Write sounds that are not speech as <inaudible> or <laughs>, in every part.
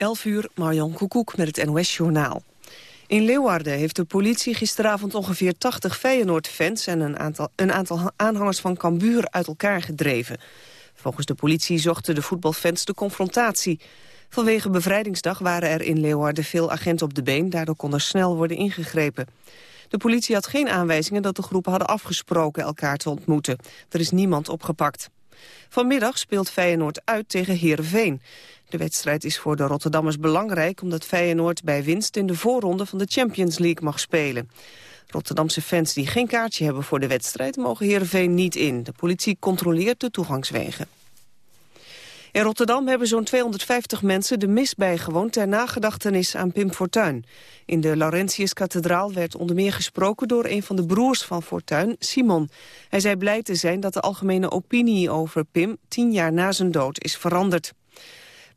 11 uur, Marjan Koekoek met het NOS-journaal. In Leeuwarden heeft de politie gisteravond ongeveer 80 Feyenoord-fans... en een aantal, een aantal aanhangers van Cambuur uit elkaar gedreven. Volgens de politie zochten de voetbalfans de confrontatie. Vanwege bevrijdingsdag waren er in Leeuwarden veel agenten op de been... daardoor kon er snel worden ingegrepen. De politie had geen aanwijzingen dat de groepen hadden afgesproken elkaar te ontmoeten. Er is niemand opgepakt. Vanmiddag speelt Feyenoord uit tegen Heerenveen. De wedstrijd is voor de Rotterdammers belangrijk... omdat Feyenoord bij winst in de voorronde van de Champions League mag spelen. Rotterdamse fans die geen kaartje hebben voor de wedstrijd... mogen Heerenveen niet in. De politie controleert de toegangswegen. In Rotterdam hebben zo'n 250 mensen de mis bijgewoond... ter nagedachtenis aan Pim Fortuyn. In de Laurentiuskathedraal werd onder meer gesproken... door een van de broers van Fortuyn, Simon. Hij zei blij te zijn dat de algemene opinie over Pim... tien jaar na zijn dood is veranderd.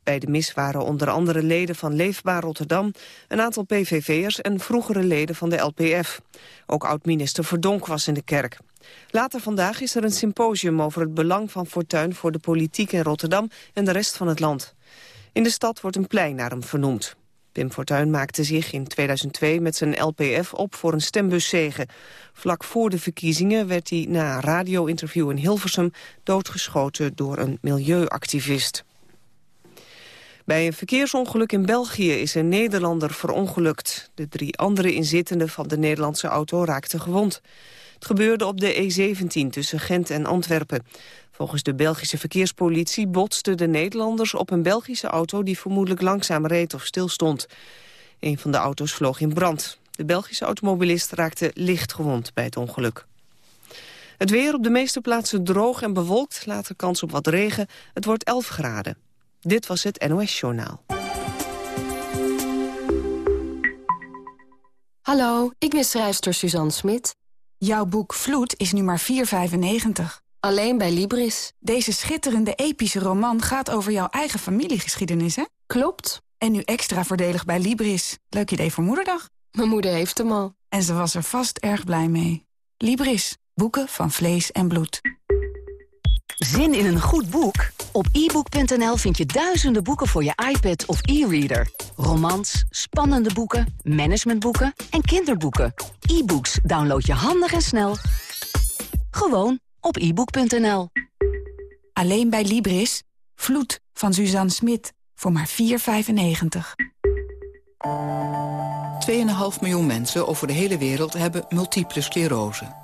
Bij de mis waren onder andere leden van Leefbaar Rotterdam... een aantal PVV'ers en vroegere leden van de LPF. Ook oud-minister Verdonk was in de kerk. Later vandaag is er een symposium over het belang van Fortuyn... voor de politiek in Rotterdam en de rest van het land. In de stad wordt een plein naar hem vernoemd. Pim Fortuyn maakte zich in 2002 met zijn LPF op voor een stembuszege. Vlak voor de verkiezingen werd hij na een radio-interview in Hilversum... doodgeschoten door een milieuactivist. Bij een verkeersongeluk in België is een Nederlander verongelukt. De drie andere inzittenden van de Nederlandse auto raakten gewond. Het gebeurde op de E17 tussen Gent en Antwerpen. Volgens de Belgische verkeerspolitie botsten de Nederlanders op een Belgische auto... die vermoedelijk langzaam reed of stilstond. Een van de auto's vloog in brand. De Belgische automobilist raakte licht gewond bij het ongeluk. Het weer op de meeste plaatsen droog en bewolkt. Later kans op wat regen. Het wordt 11 graden. Dit was het NOS Journaal. Hallo, ik ben schrijfster Suzanne Smit. Jouw boek Vloed is nu maar 4,95. Alleen bij Libris. Deze schitterende epische roman gaat over jouw eigen familiegeschiedenis, hè? Klopt. En nu extra voordelig bij Libris. Leuk idee voor moederdag. Mijn moeder heeft hem al. En ze was er vast erg blij mee. Libris. Boeken van vlees en bloed. Zin in een goed boek? Op ebook.nl vind je duizenden boeken voor je iPad of e-reader. Romans, spannende boeken, managementboeken en kinderboeken. E-books download je handig en snel. Gewoon op ebook.nl. Alleen bij Libris. Vloed van Suzanne Smit. Voor maar 4,95. 2,5 miljoen mensen over de hele wereld hebben multiple sclerose.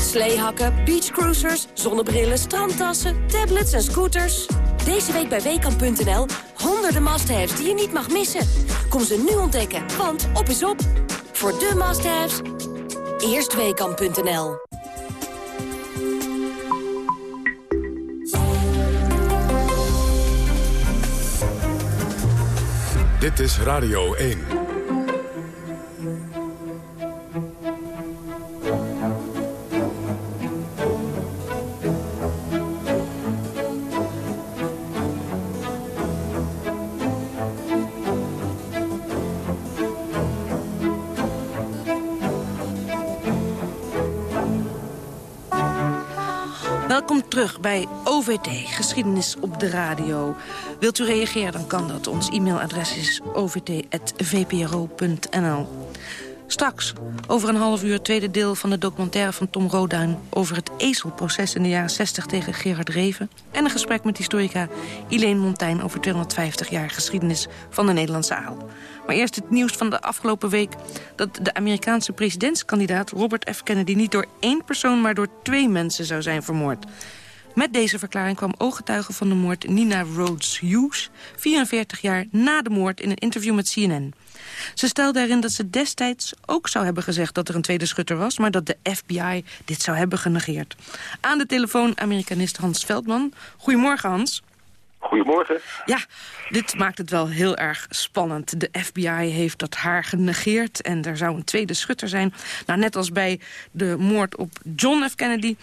Sleehakken, beachcruisers, zonnebrillen, strandtassen, tablets en scooters... Deze week bij Weekamp.nl honderden must-haves die je niet mag missen. Kom ze nu ontdekken, want op is op. Voor de must-haves, eerst Weekamp.nl. Dit is Radio 1. Welkom terug bij OVT, geschiedenis op de radio. Wilt u reageren, dan kan dat. Ons e-mailadres is ovt.vpro.nl. Straks, over een half uur, tweede deel van de documentaire van Tom Roduin... over het ezelproces in de jaren 60 tegen Gerard Reven... en een gesprek met historica Helene Montijn... over 250 jaar geschiedenis van de Nederlandse aal. Maar eerst het nieuws van de afgelopen week... dat de Amerikaanse presidentskandidaat Robert F. Kennedy... niet door één persoon, maar door twee mensen zou zijn vermoord. Met deze verklaring kwam ooggetuige van de moord Nina Rhodes Hughes... 44 jaar na de moord in een interview met CNN. Ze stelde daarin dat ze destijds ook zou hebben gezegd dat er een tweede schutter was... maar dat de FBI dit zou hebben genegeerd. Aan de telefoon Amerikanist Hans Veldman. Goedemorgen, Hans. Goedemorgen. Ja, dit maakt het wel heel erg spannend. De FBI heeft dat haar genegeerd en er zou een tweede schutter zijn. Nou, net als bij de moord op John F. Kennedy...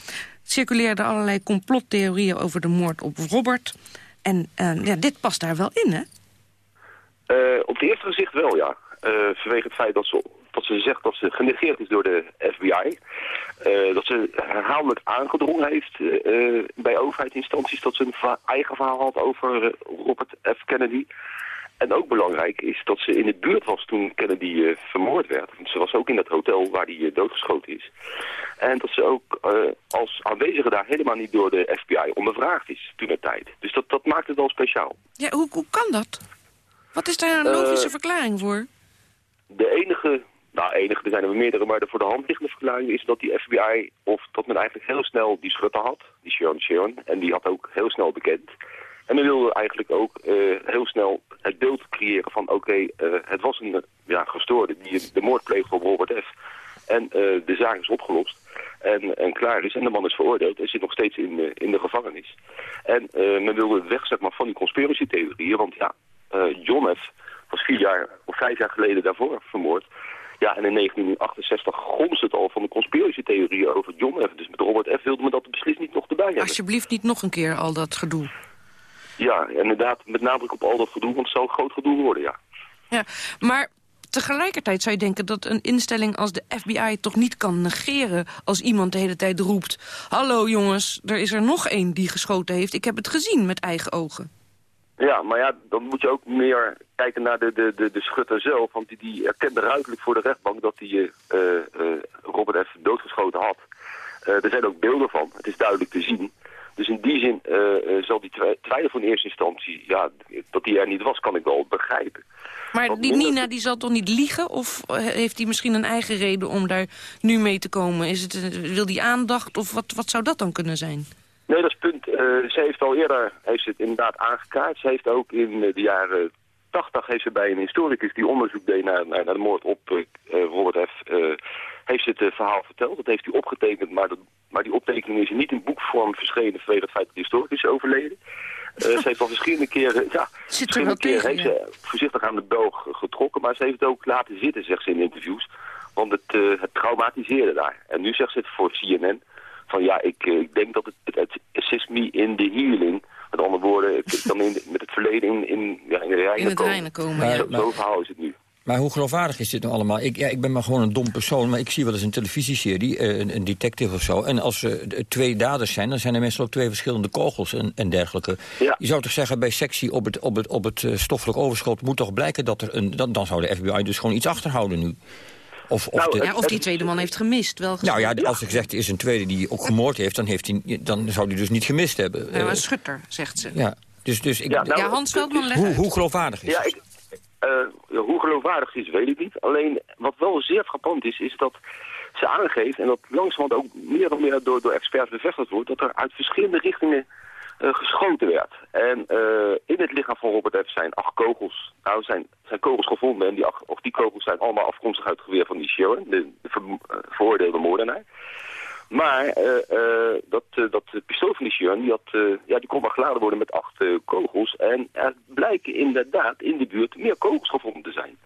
circuleerden allerlei complottheorieën over de moord op Robert. En uh, ja, dit past daar wel in, hè? Uh, op het eerste gezicht wel, ja. Uh, vanwege het feit dat ze, dat ze zegt dat ze genegeerd is door de FBI. Uh, dat ze herhaaldelijk aangedrongen heeft bij overheidsinstanties dat ze een eigen verhaal had over Robert F. Kennedy. En ook belangrijk is dat ze in de buurt was toen Kennedy vermoord werd. Want ze was ook in dat hotel waar hij doodgeschoten is. En dat ze ook als aanwezige daar helemaal niet door de FBI ondervraagd is toen de tijd. Dus dat, dat maakt het wel speciaal. Ja, hoe, hoe kan dat? Wat is daar een logische verklaring voor? De enige nou, enige, er zijn er meerdere, maar de voor de hand liggende verklaring is dat die FBI, of dat men eigenlijk heel snel die schutter had, die Sharon Sharon, en die had ook heel snel bekend. En men wilde eigenlijk ook uh, heel snel het beeld creëren van, oké, uh, het was een ja, gestoorde die de moord pleegde op Robert F. En uh, de zaak is opgelost en, en klaar is. En de man is veroordeeld en zit nog steeds in, in de gevangenis. En men wilde weg zeg maar, van die conspiratietheorieën, want ja, John F. was vier jaar of vijf jaar geleden daarvoor vermoord. Ja, en in 1968 gonst het al van de conspiratietheorieën over John F. Dus met Robert F. wilde men dat beslist niet nog erbij hebben. Alsjeblieft niet nog een keer al dat gedoe. Ja, inderdaad, met nadruk op al dat gedoe, want het zou een groot gedoe worden, ja. Ja, maar tegelijkertijd zou je denken dat een instelling als de FBI toch niet kan negeren als iemand de hele tijd roept... Hallo jongens, er is er nog één die geschoten heeft. Ik heb het gezien met eigen ogen. Ja, maar ja, dan moet je ook meer kijken naar de, de, de, de schutter zelf. Want die, die erkende ruidelijk voor de rechtbank dat hij uh, uh, Robert F. doodgeschoten had. Uh, er zijn ook beelden van, het is duidelijk te zien. Dus in die zin zal die twijfel in eerste instantie, ja, dat hij er niet was, kan ik wel begrijpen. Maar die Nina, die zal toch niet liegen? Of heeft hij misschien een eigen reden om daar nu mee te komen? Is het, wil die aandacht of wat, wat zou dat dan kunnen zijn? Nee, dat is het punt. Uh, ze heeft al eerder heeft ze het inderdaad aangekaart. Ze heeft ook in de jaren 80 heeft ze bij een historicus die onderzoek deed naar, naar, naar de moord op uh, Robert F. Heeft ze het verhaal verteld. Dat heeft hij opgetekend, maar, dat, maar die optekening is niet in boekvorm verschenen vanwege het feit dat de historicus is overleden. <laughs> ze heeft al verschillende keren, ja, verschillende keren heeft ze voorzichtig aan de belg getrokken, maar ze heeft het ook laten zitten, zegt ze in interviews. Want het, het traumatiseerde daar. En nu zegt ze het voor CNN van ja, ik, ik denk dat het, het, het assist me in the healing. Met andere woorden, ik kan in, met het verleden in, in, ja, in de reinen in het komen. komen. Ja. Zo, zo verhaal is het nu. Maar hoe geloofwaardig is dit nou allemaal? Ik, ja, ik ben maar gewoon een dom persoon, maar ik zie wel eens een televisieserie, een, een detective of zo. En als er uh, twee daders zijn, dan zijn er meestal ook twee verschillende kogels en, en dergelijke. Ja. Je zou toch zeggen, bij sectie op het, op het, op het uh, stoffelijk overschot moet toch blijken dat er een... Dan, dan zou de FBI dus gewoon iets achterhouden nu. Of, of, Nou, de, Ja, of die tweede man heeft gemist. Wel nou ja, als ik zeg, er is een tweede die ook gemoord heeft, dan, heeft hij, dan zou hij dus niet gemist hebben. Ja, Eh, een schutter, zegt ze. ja. Dus, dus ik, Ja, nou, ja, Hans Veldman legt hoe, hoe geloofwaardig is Ja, ik, ja, hoe geloofwaardig het is, weet ik niet. Alleen, wat wel zeer frappant is, is dat ze aangeeft... en dat langzamerhand ook meer en meer door, door experts bevestigd wordt... dat er uit verschillende richtingen uh, geschoten werd. En uh, in het lichaam van Robert F. zijn acht kogels. Nou, zijn, zijn kogels gevonden en die, acht, of die kogels zijn allemaal afkomstig uit het geweer van die Sharon, de, de ver, veroordeelde moordenaar. Maar uh, dat, dat pistool van die Sharon, die, had, ja, die kon maar geladen worden met acht kogels. En er blijken inderdaad in de buurt meer kogels gevonden te zijn.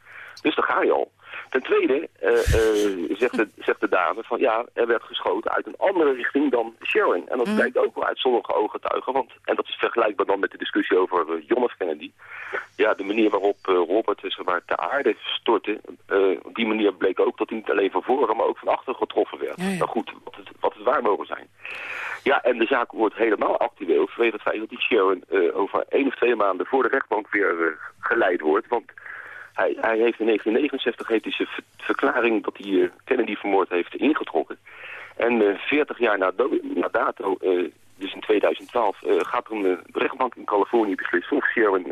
Dus daar ga je al. Ten tweede zegt, de, zegt de dame van ja, er werd geschoten uit een andere richting dan Sharon. En dat mm. blijkt ook wel uit sommige ooggetuigen. Want, en dat is vergelijkbaar dan met de discussie over uh, John F. Kennedy. Ja, de manier waarop Robert zeg maar, ter aarde stortte, op die manier bleek ook dat hij niet alleen van voren, maar ook van achter getroffen werd. Ja, ja. Nou goed, wat het, wat het waar mogen zijn. Ja, en de zaak wordt helemaal actueel vanwege het feit dat die Sharon over één of twee maanden voor de rechtbank weer geleid wordt. Want hij, hij, heeft in 1969 heeft zijn verklaring dat hij uh, Kennedy vermoord heeft ingetrokken. En uh, 40 jaar na, na dato, uh, dus in 2012, gaat er een rechtbank in Californië beslissen of Sharon,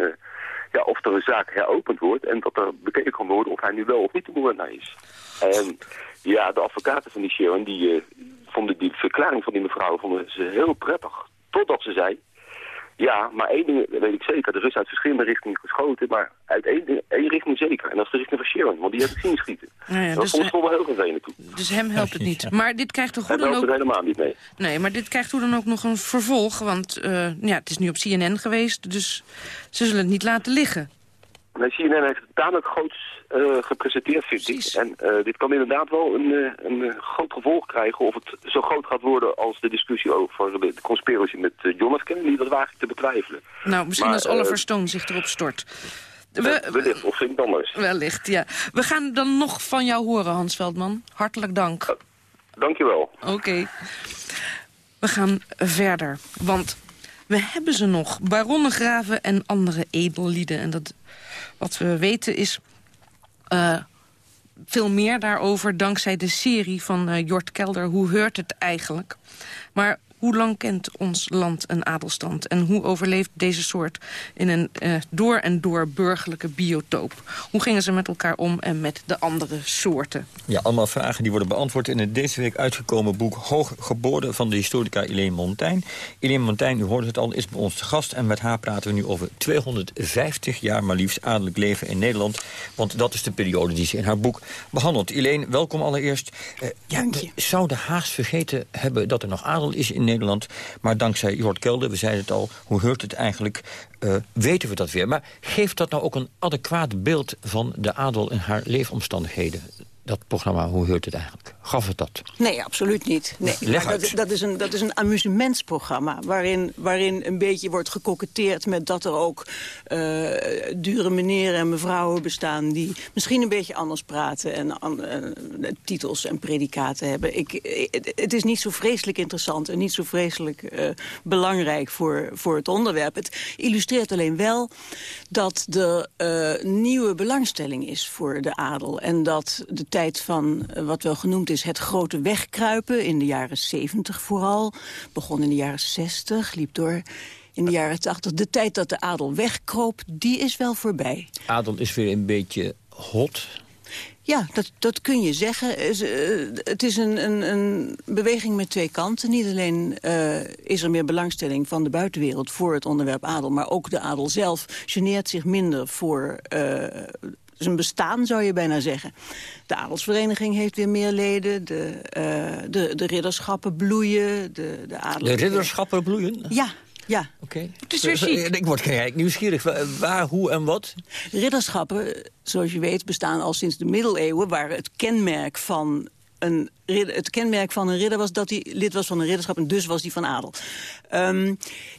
ja, of er een zaak heropend wordt en dat er bekeken kan worden of hij nu wel of niet de moordenaar is. En ja, de advocaten van die Sharon, die vonden die verklaring van die mevrouw vonden ze heel prettig. Totdat ze zei, Ja, maar één ding weet ik zeker. Er is uit verschillende richtingen geschoten, maar uit één, ding- één richting zeker. En dat is de richting van Sharon, want die heb ik zien schieten. Nou ja, dat dus, vond eh, wel heel vervelend toe. Dus hem helpt het niet. <laughs> Maar dit krijgt toch hoe dan helpt het ook... helemaal niet mee. Nee, maar dit krijgt hoe dan ook nog een vervolg. Want eh, ja, het is nu op CNN geweest, dus ze zullen het niet laten liggen. Nee, CNN heeft het tamelijk groots eh, gepresenteerd, vind Precies. ik. En eh, dit kan inderdaad wel een, eh, een groot gevolg krijgen. Of het zo groot gaat worden als de discussie over de conspiracy met John F. Kennedy. Dat waag ik te betwijfelen. Nou, misschien Maar, als Oliver Stone zich erop stort. We, We, wellicht, of vind ik anders. wellicht, ja. We gaan dan nog van jou horen, Hans Veldman. Hartelijk dank. Dankjewel. Oké. We gaan verder, want we hebben ze nog. Baronnengraven en andere edellieden. En dat, wat we weten is eh, veel meer daarover... dankzij de serie van eh, Jort Kelder, Hoe heurt het eigenlijk? Maar hoe lang kent ons land een adelstand? En hoe overleeft deze soort in een eh, door en door burgerlijke biotoop? Hoe gingen ze met elkaar om en met de andere soorten? Ja, allemaal vragen die worden beantwoord in het deze week uitgekomen boek Hooggeboren van de historica Elaine Montaigne. Elaine Montaigne, u hoorde het al, is bij ons te gast en met haar praten we nu over 250 jaar maar liefst adellijk leven in Nederland. Want dat is de periode die ze in haar boek behandelt. Elaine, welkom allereerst. Eh, ja, Dank je. we zouden haast vergeten hebben dat er nog adel is in Nederland. Maar dankzij Jort Kelder, we zeiden het al, hoe heurt het eigenlijk, eh, weten we dat weer. Maar geeft dat nou ook een adequaat beeld van de adel en haar leefomstandigheden? Dat programma, hoe heurt het eigenlijk? Gaf het dat? Nee, absoluut niet. Nee, Leg uit. Dat, dat, is een, dat is een amusementsprogramma... waarin, waarin een beetje wordt gekoketteerd met dat er ook eh, dure meneren en mevrouwen bestaan... die misschien een beetje anders praten en an- eh, titels en predicaten hebben. Ik, het- is niet zo vreselijk interessant en niet zo vreselijk eh, belangrijk voor, voor het onderwerp. Het illustreert alleen wel dat er nieuwe belangstelling is voor de adel... en dat de tijd van eh, wat wel genoemd is het grote wegkruipen... in de jaren 70 vooral, begon in de jaren 60, liep door in de jaren 80. De tijd dat de adel wegkroop, die is wel voorbij. Adel is weer een beetje hot. Ja, dat, dat kun je zeggen. Is, eh, Het is een, een, een beweging met twee kanten. Niet alleen eh, is er meer belangstelling van de buitenwereld voor het onderwerp adel... maar ook de adel zelf geneert zich minder voor eh, zijn bestaan, zou je bijna zeggen. De adelsvereniging heeft weer meer leden. De, eh, de, de ridderschappen bloeien. De, de, adel... De ridderschappen bloeien? Ja, ja. Oké. Het is weer chic. Ik word eigenlijk nieuwsgierig. Wa- Waar, hoe en wat? Ridderschappen, zoals je weet, bestaan al sinds de middeleeuwen... waar het kenmerk van een ridder, het kenmerk van een ridder was dat hij lid was van een ridderschap... en dus was hij van adel. Ehm,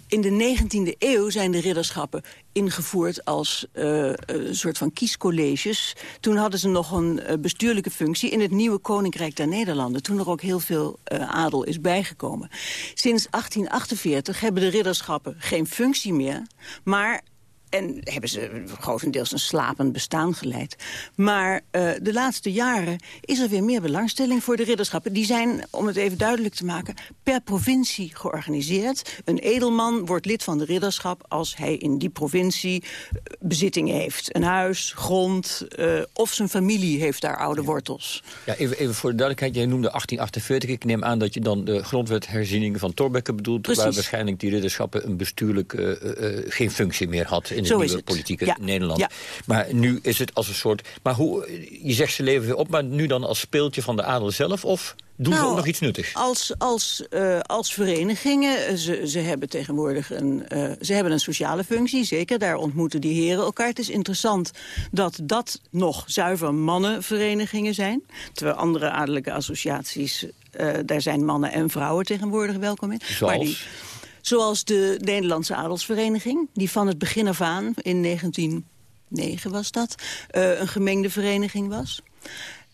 in de 19e eeuw zijn de ridderschappen ingevoerd als eh, een soort van kiescolleges. Toen hadden ze nog een eh, bestuurlijke functie in het nieuwe Koninkrijk der Nederlanden. Toen er ook heel veel eh, adel is bijgekomen. Sinds 1848 hebben de ridderschappen geen functie meer... maar en hebben ze grotendeels een slapend bestaan geleid. Maar eh, de laatste jaren is er weer meer belangstelling voor de ridderschappen. Die zijn, om het even duidelijk te maken, per provincie georganiseerd. Een edelman wordt lid van de ridderschap als hij in die provincie eh, bezittingen heeft. Een huis, grond, eh, of zijn familie heeft daar oude wortels. Ja, even, even voor de duidelijkheid, jij noemde 1848. Ik neem aan dat je dan de grondwetherziening van Thorbecke bedoelt... Precies. waar waarschijnlijk die ridderschappen een bestuurlijk geen functie meer had... in het Zo nieuwe het. politieke Ja. Nederland. Ja. Maar nu is het als een soort... Maar hoe, je zegt ze leven weer op, maar nu dan als speeltje van de adel zelf... of doen ze Nou, ook nog iets nuttigs? Als, als, eh, als verenigingen, eh, ze, ze hebben tegenwoordig een, eh, ze hebben een sociale functie, zeker. Daar ontmoeten die heren elkaar. Het is interessant dat dat nog zuiver mannenverenigingen zijn. Terwijl andere adellijke associaties, daar zijn mannen en vrouwen tegenwoordig welkom in. Zoals? Maar die, zoals de Nederlandse Adelsvereniging, die van het begin af aan, in 1909 was dat, eh, een gemengde vereniging was.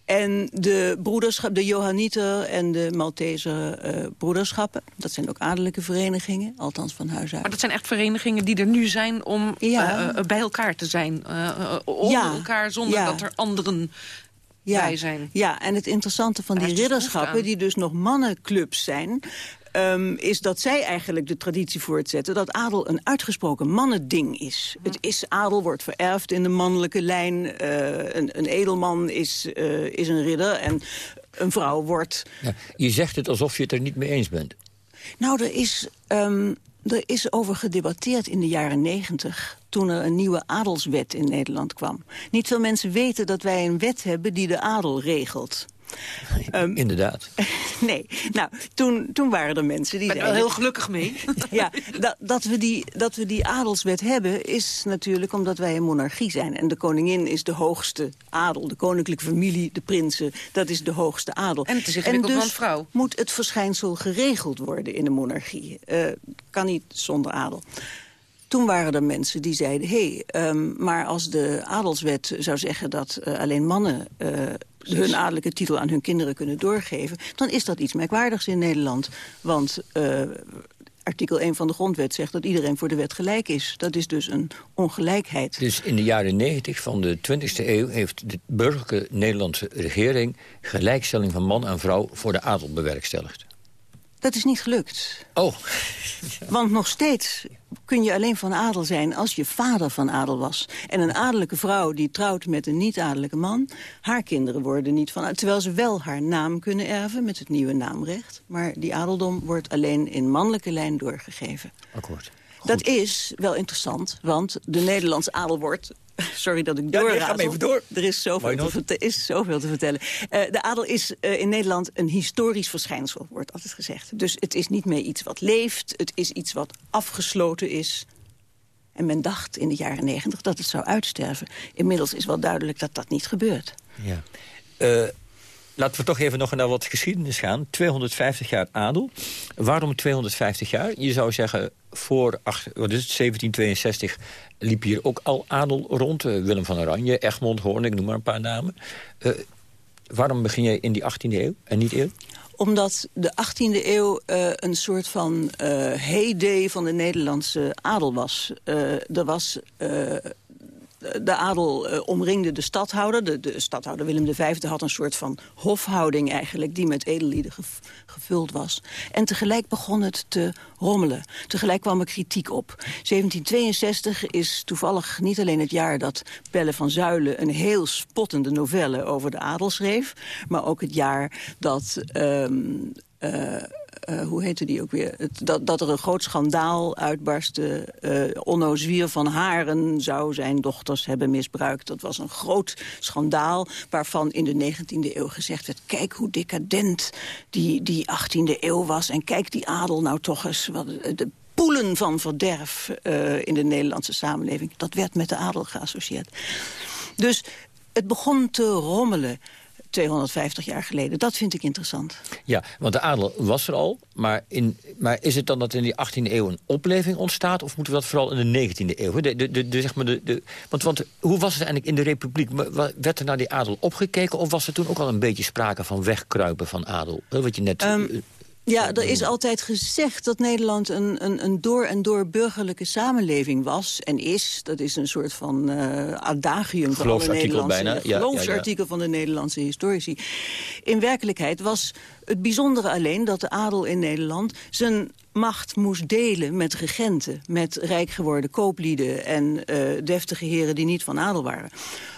En de broederschap, de Johanniter en de Malteser eh, broederschappen... dat zijn ook adellijke verenigingen, althans van huis uit. Maar dat zijn echt verenigingen die er nu zijn om Ja. eh, bij elkaar te zijn. onder Ja. elkaar zonder Ja. dat er anderen bij zijn. Ja, en het interessante van Daar die ridderschappen... die dus nog mannenclubs zijn... ehm, is dat zij eigenlijk de traditie voortzetten... dat adel een uitgesproken mannending is. Het is adel wordt vererfd in de mannelijke lijn. eh, een, een edelman is, eh, is een ridder en een vrouw wordt... Ja, je zegt het alsof je het er niet mee eens bent. Nou, er is... ehm, er is over gedebatteerd in de jaren negentig... toen er een nieuwe adelswet in Nederland kwam. Niet veel mensen weten dat wij een wet hebben die de adel regelt. Um, <laughs> Inderdaad. <laughs> nee, nou, toen, toen waren er mensen die Ik ben er heel gelukkig mee. <laughs> ja, dat, dat, we die, dat we die adelswet hebben is natuurlijk omdat wij een monarchie zijn. En de koningin is de hoogste adel. De koninklijke familie, de prinsen, dat is de hoogste adel. En het is ingewikkeld dus man-vrouw. moet het verschijnsel geregeld worden in de monarchie. Uh, kan niet zonder adel. Toen waren er mensen die zeiden... hé, hey, um, maar als de adelswet zou zeggen dat uh, alleen mannen... Uh, hun adellijke titel aan hun kinderen kunnen doorgeven... dan is dat iets merkwaardigs in Nederland. Want uh, artikel 1 van de grondwet zegt dat iedereen voor de wet gelijk is. Dat is dus een ongelijkheid. Dus in de jaren 90 van de 20e eeuw... heeft de burgerlijke Nederlandse regering... gelijkstelling van man en vrouw voor de adel bewerkstelligd. Dat is niet gelukt. Oh. <laughs> Want nog steeds kun je alleen van adel zijn als je vader van adel was. En een adellijke vrouw die trouwt met een niet-adellijke man... haar kinderen worden niet van Terwijl ze wel haar naam kunnen erven met het nieuwe naamrecht. Maar die adeldom wordt alleen in mannelijke lijn doorgegeven. Akkoord. Goed. Dat is wel interessant, want de Nederlandse adel wordt <laughs> Sorry dat ik doorraad. Ja, nee, even door. Er is zoveel, te, is zoveel te vertellen. Uh, de adel is uh, in Nederland een historisch verschijnsel, wordt altijd gezegd. Dus het is niet meer iets wat leeft. Het is iets wat afgesloten is. En men dacht in de jaren negentig dat het zou uitsterven. Inmiddels is wel duidelijk dat dat niet gebeurt. Ja. Uh, Laten we toch even nog naar wat geschiedenis gaan. 250 jaar adel. Waarom 250 jaar? Je zou zeggen, voor wat is het, 1762 liep hier ook al adel rond. Uh, Willem van Oranje, Egmond, Hoorn, ik noem maar een paar namen. Uh, waarom begin je in die 18e eeuw en niet eerder? Omdat de 18e eeuw uh, een soort van heyday van de Nederlandse adel was. Er was de adel uh, omringde de stadhouder. De, de stadhouder Willem V had een soort van hofhouding eigenlijk... die met edellieden gev gevuld was. En tegelijk begon het te rommelen. Tegelijk kwam er kritiek op. 1762 is toevallig niet alleen het jaar dat Pelle van Zuilen... een heel spottende novelle over de adel schreef... maar ook het jaar dat... Um, uh, uh, hoe heette die ook weer? Dat, dat er een groot schandaal uitbarstte. Uh, Onno Zwier van Haren zou zijn dochters hebben misbruikt. Dat was een groot schandaal waarvan in de 19e eeuw gezegd werd... kijk hoe decadent die, die 18e eeuw was. En kijk die adel nou toch eens... Wat, de poelen van verderf in de Nederlandse samenleving. Dat werd met de adel geassocieerd. Dus het begon te rommelen. 250 jaar geleden. Dat vind ik interessant. Ja, want de adel was er al. Maar, in, maar is het dan dat in die 18e eeuw een opleving ontstaat? Of moeten we dat vooral in de 19e eeuw? De, de, de, de, zeg maar de, de, want, want hoe was het eigenlijk in de republiek? Werd er naar die adel opgekeken? Of was er toen ook al een beetje sprake van wegkruipen van adel? Wat je net... Um, ja, er is altijd gezegd dat Nederland een, een, een door en door burgerlijke samenleving was en is. Dat is een soort van uh, adagium van alle Nederlandse... bijna. Ja, geloofsartikel ja, ja. van de Nederlandse historici. In werkelijkheid was het bijzondere alleen dat de adel in Nederland... zijn macht moest delen met regenten, met rijk geworden kooplieden... en uh, deftige heren die niet van adel waren.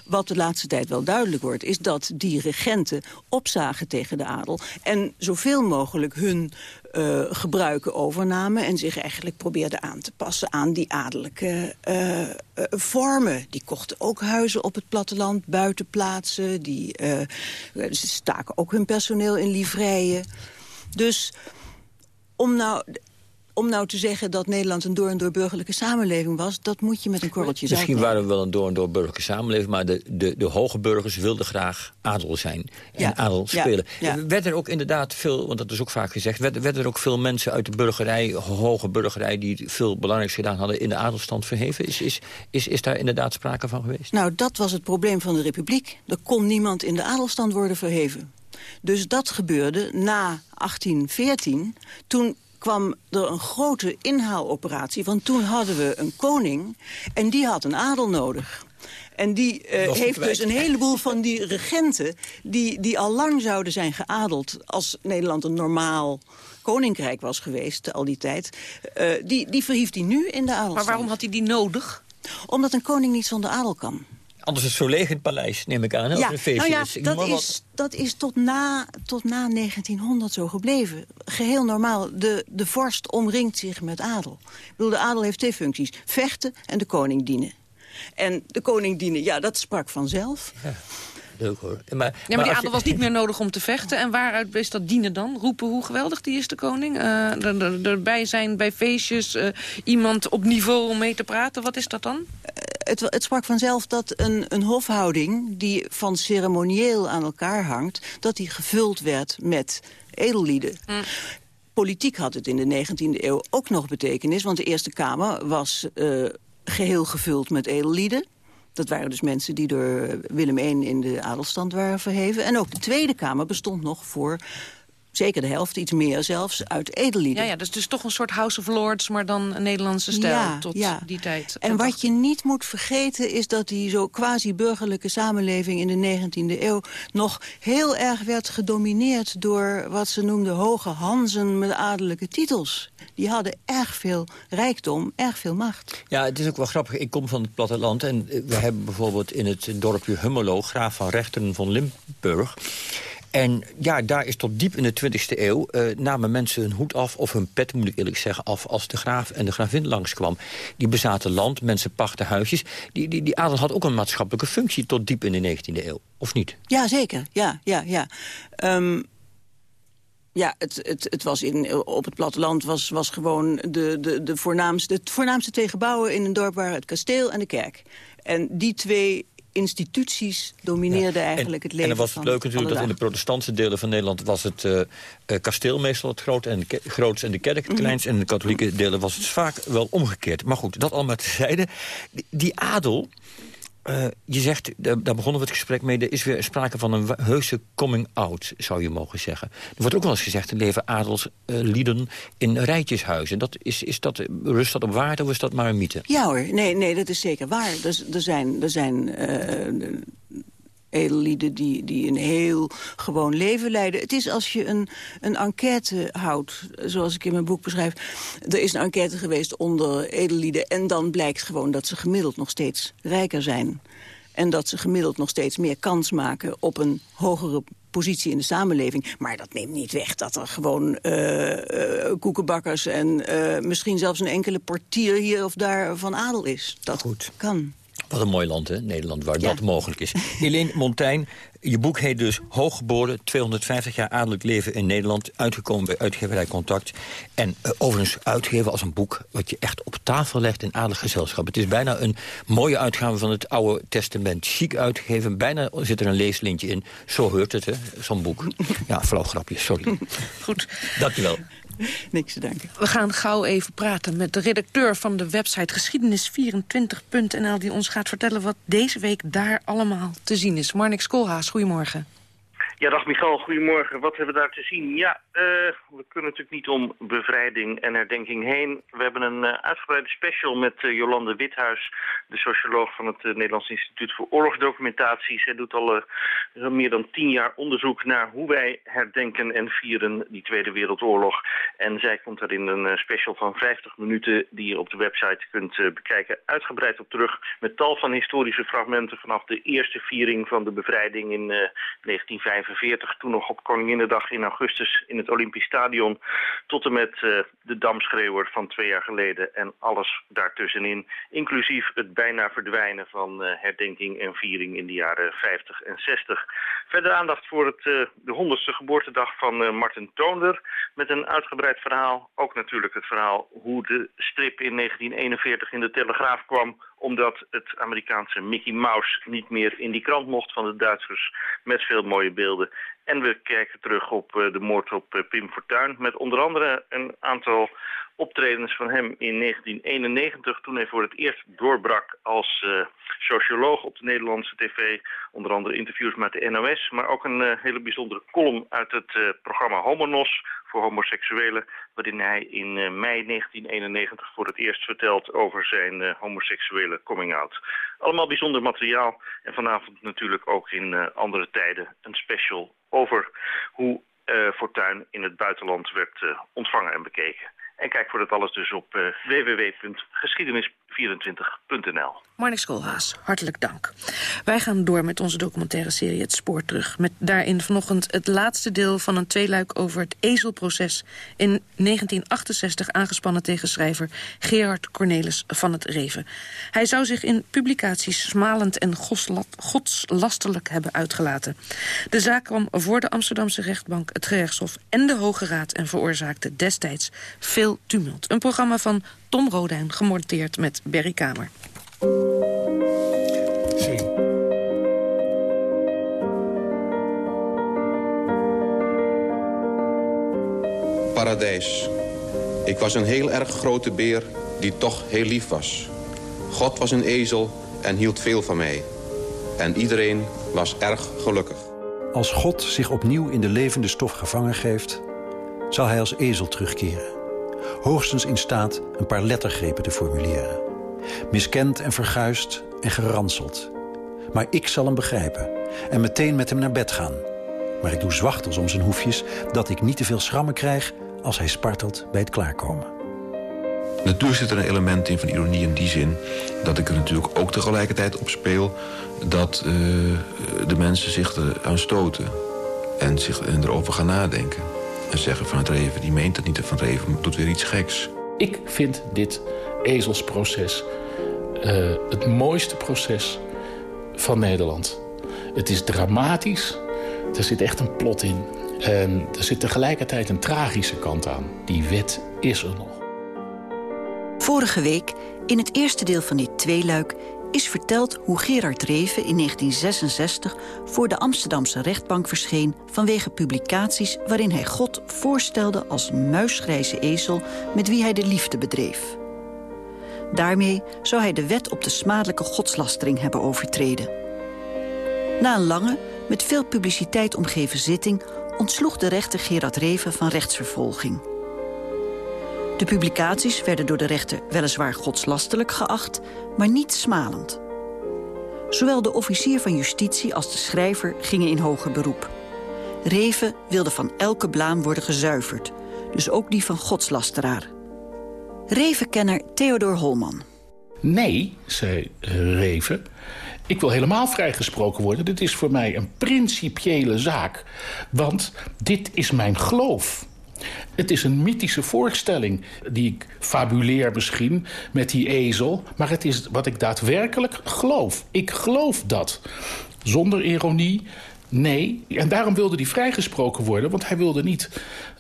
Wat de laatste tijd wel duidelijk wordt... is dat die regenten opzagen tegen de adel... en zoveel mogelijk hun uh, gebruiken overnamen... en zich eigenlijk probeerden aan te passen aan die adellijke uh, uh, vormen. Die kochten ook huizen op het platteland, buitenplaatsen. Die staken ook hun personeel in livreien. Dus om nou om nou te zeggen dat Nederland een door en door burgerlijke samenleving was... dat moet je met een korreltje zijn. Misschien waren we wel een door en door burgerlijke samenleving... maar de, de, de hoge burgers wilden graag adel zijn en ja. adel spelen. Ja. Ja. Werd er ook inderdaad veel, want dat is ook vaak gezegd... werden werd er ook veel mensen uit de burgerij, hoge burgerij... die veel belangrijks gedaan hadden in de adelstand verheven? Is, is, is, is daar inderdaad sprake van geweest? Nou, dat was het probleem van de republiek. Er kon niemand in de adelstand worden verheven. Dus dat gebeurde na 1814, toen kwam er een grote inhaaloperatie. Want toen hadden we een koning en die had een adel nodig. En die uh, heeft dus een heleboel van die regenten... Die, die al lang zouden zijn geadeld als Nederland een normaal koninkrijk was geweest al die tijd... Uh, die, die verhief hij nu in de adel. Maar waarom had hij die nodig? Omdat een koning niet zonder adel kan. Anders is het zo leeg in het paleis, neem ik aan. Hè, Ja, een feestje nou ja, is. Dat, is, dat is tot na, tot na 1900 zo gebleven. Geheel normaal. De, de vorst omringt zich met adel. Ik bedoel, de adel heeft twee functies. Vechten en de koning dienen. En de koning dienen, ja, dat sprak vanzelf. Leuk hoor. Maar, Ja, maar die als adel je- was niet meer nodig om te vechten. En waaruit is dat dienen dan? Roepen hoe geweldig die is de koning? Eh, er- er- erbij zijn bij feestjes, eh, iemand op niveau om mee te praten. Wat is dat dan? Het, het sprak vanzelf dat een, een hofhouding die van ceremonieel aan elkaar hangt... dat die gevuld werd met edellieden. Politiek had het in de 19e eeuw ook nog betekenis... want de Eerste Kamer was eh, geheel gevuld met edellieden. Dat waren dus mensen die door Willem I in de adelstand waren verheven. En ook de Tweede Kamer bestond nog voor zeker de helft, iets meer zelfs, uit edellieden. Ja, ja, dus, dus toch een soort House of Lords, maar dan een Nederlandse stijl Ja, tot ja. die tijd. En wat je niet moet vergeten is dat die zo quasi-burgerlijke samenleving in de 19e eeuw nog heel erg werd gedomineerd door wat ze noemden hoge hanzen met adellijke titels. Die hadden erg veel rijkdom, erg veel macht. Ja, het is ook wel grappig. Ik kom van het platteland en we hebben bijvoorbeeld in het dorpje Hummelo... graaf van Rechten van Limburg. En ja, daar is tot diep in de 20e eeuw... eh, namen mensen hun hoed af, of hun pet moet ik eerlijk zeggen... af als de graaf en de gravin langskwam. Die bezaten land, mensen pachten huisjes. Die, die, die adel had ook een maatschappelijke functie tot diep in de 19e eeuw. Of niet? Ja, zeker. Ja, ja, ja. Ehm, ja, het, het, het was in, op het platteland was, was gewoon de, de, de voornaamste, voornaamste twee gebouwen in een dorp waren het kasteel en de kerk. En die twee instituties domineerden eigenlijk het leven En dan was het leuk natuurlijk dat in de protestantse delen van Nederland... was het eh, kasteel meestal het groot en groots en de kerk het kleins... en in de katholieke delen was het vaak wel omgekeerd. Maar goed, dat allemaal tezijde. Die, die adel... eh, je zegt, daar daar begonnen we het gesprek mee... er is weer sprake van een heuse coming-out, zou je mogen zeggen. Er wordt ook wel eens gezegd, er leven adelslieden in rijtjeshuizen. Dat is, is dat, rust dat op waarde of is dat maar een mythe? Ja hoor, nee, nee dat is zeker waar. Dus, er zijn, er zijn eh, edellieden die, die een heel gewoon leven leiden. Het is als je een, een enquête houdt, zoals ik in mijn boek beschrijf. Er is een enquête geweest onder edellieden... en dan blijkt gewoon dat ze gemiddeld nog steeds rijker zijn. En dat ze gemiddeld nog steeds meer kans maken op een hogere positie in de samenleving. Maar dat neemt niet weg dat er gewoon eh, eh, koekenbakkers... en eh, misschien zelfs een enkele portier hier of daar van adel is. Dat Goed. kan. Wat een mooi land, hè, Nederland, waar Ja. dat mogelijk is. <laughs> Helene Montaigne, je boek heet dus Hooggeboren... 250 jaar adellijk leven in Nederland... uitgekomen bij uitgeverij Contact. En eh, overigens uitgeven als een boek... wat je echt op tafel legt in aardig gezelschap. Het is bijna een mooie uitgave van het Oude Testament. Chic uitgegeven, bijna zit er een leeslintje in. Zo heurt het, hè, zo'n boek. <laughs> Ja, flauw grapje, sorry. Goed. Dankjewel. <laughs> Niks te. We gaan gauw even praten met de redacteur van de website geschiedenis24.nl... die ons gaat vertellen wat deze week daar allemaal te zien is. Marnix Koolhaas, goedemorgen. Ja, dag Michal, goedemorgen. Wat hebben we daar te zien? Ja, eh, we kunnen natuurlijk niet om bevrijding en herdenking heen. We hebben een eh, uitgebreide special met eh, Jolande Withuis, de socioloog van het Nederlands Instituut voor Oorlogsdocumentatie. Zij doet al meer dan tien jaar onderzoek naar hoe wij herdenken en vieren die Tweede Wereldoorlog. En zij komt daar in een special van 50 minuten die je op de website kunt bekijken, uitgebreid op terug met tal van historische fragmenten vanaf de eerste viering van de bevrijding in eh 1945, toen nog op Koninginnedag in augustus in het Olympisch Stadion, tot en met eh, de damschreeuwer van twee jaar geleden en alles daartussenin, inclusief het bijna verdwijnen van eh, herdenking en viering in de jaren 50 en 60. Verder aandacht voor het, eh, de honderdste geboortedag van Martin Toonder met een uitgebreid verhaal. Ook natuurlijk het verhaal hoe de strip in 1941 in de Telegraaf kwam omdat het Amerikaanse Mickey Mouse niet meer in die krant mocht van de Duitsers met veel mooie beelden. En we kijken terug op eh, de moord op eh, Pim Fortuyn met onder andere een aantal optredens van hem in 1991 toen hij voor het eerst doorbrak als eh, socioloog op de Nederlandse tv. Onder andere interviews met de NOS, maar ook een hele bijzondere column uit het programma Homonos voor homoseksuelen, waarin hij in mei 1991 voor het eerst vertelt over zijn homoseksuele coming-out. Allemaal bijzonder materiaal en vanavond natuurlijk ook in eh, andere tijden een special over hoe eh Fortuyn in het buitenland werd eh, ontvangen en bekeken. En kijk voor dat alles dus op uh, www.geschiedenis24.nl. Marnix Koolhaas, hartelijk dank. Wij gaan door met onze documentaire serie Het Spoor Terug. Met daarin vanochtend het laatste deel van een tweeluik over het ezelproces... in 1968 aangespannen tegen schrijver Gerard Cornelis van het Reven. Hij zou zich in publicaties smalend en godslastelijk hebben uitgelaten. De zaak kwam voor de Amsterdamse rechtbank, het gerechtshof en de Hoge Raad... en veroorzaakte destijds veel tumult. Een programma van Tom Rodijn, gemonteerd met Berry Kamer. Paradijs. Ik was een heel erg grote beer die toch heel lief was. God was een ezel en hield veel van mij. En iedereen was erg gelukkig. Als God zich opnieuw in de levende stof gevangen geeft... zal hij als ezel terugkeren. Hoogstens in staat een paar lettergrepen te formuleren. Miskend en verguisd en geranseld. Maar ik zal hem begrijpen en meteen met hem naar bed gaan. Maar ik doe zwachtels om zijn hoefjes... dat ik niet te veel schrammen krijg als hij spartelt bij het klaarkomen. Natuurlijk zit er een element in van ironie in die zin... dat ik er natuurlijk ook tegelijkertijd op speel... dat uh, de mensen zich er aan stoten en, zich, en erover gaan nadenken. En zeggen van het Reven, die meent het niet, van het Reven doet weer iets geks. Ik vind dit ezelsproces uh, het mooiste proces van Nederland. Het is dramatisch, er zit echt een plot in. En er zit tegelijkertijd een tragische kant aan. Die wet is er nog. Vorige week, in het eerste deel van dit tweeluik... is verteld hoe Gerard Reven in 1966 voor de Amsterdamse rechtbank verscheen... vanwege publicaties waarin hij God voorstelde als muisgrijze ezel... met wie hij de liefde bedreef. Daarmee zou hij de wet op de smadelijke godslastering hebben overtreden. Na een lange, met veel publiciteit omgeven zitting... ontsloeg de rechter Gerard Reven van rechtsvervolging. De publicaties werden door de rechter weliswaar godslastelijk geacht... maar niet smalend. Zowel de officier van justitie als de schrijver gingen in hoger beroep. Reven wilde van elke blaam worden gezuiverd, dus ook die van godslasteraar. Revenkenner Theodor Holman. Nee, zei Reven. Ik wil helemaal vrijgesproken worden. Dit is voor mij een principiële zaak. Want dit is mijn geloof. Het is een mythische voorstelling die ik fabuleer misschien met die ezel. Maar het is wat ik daadwerkelijk geloof. Ik geloof dat. Zonder ironie, Nee, en daarom wilde hij vrijgesproken worden, want hij wilde niet,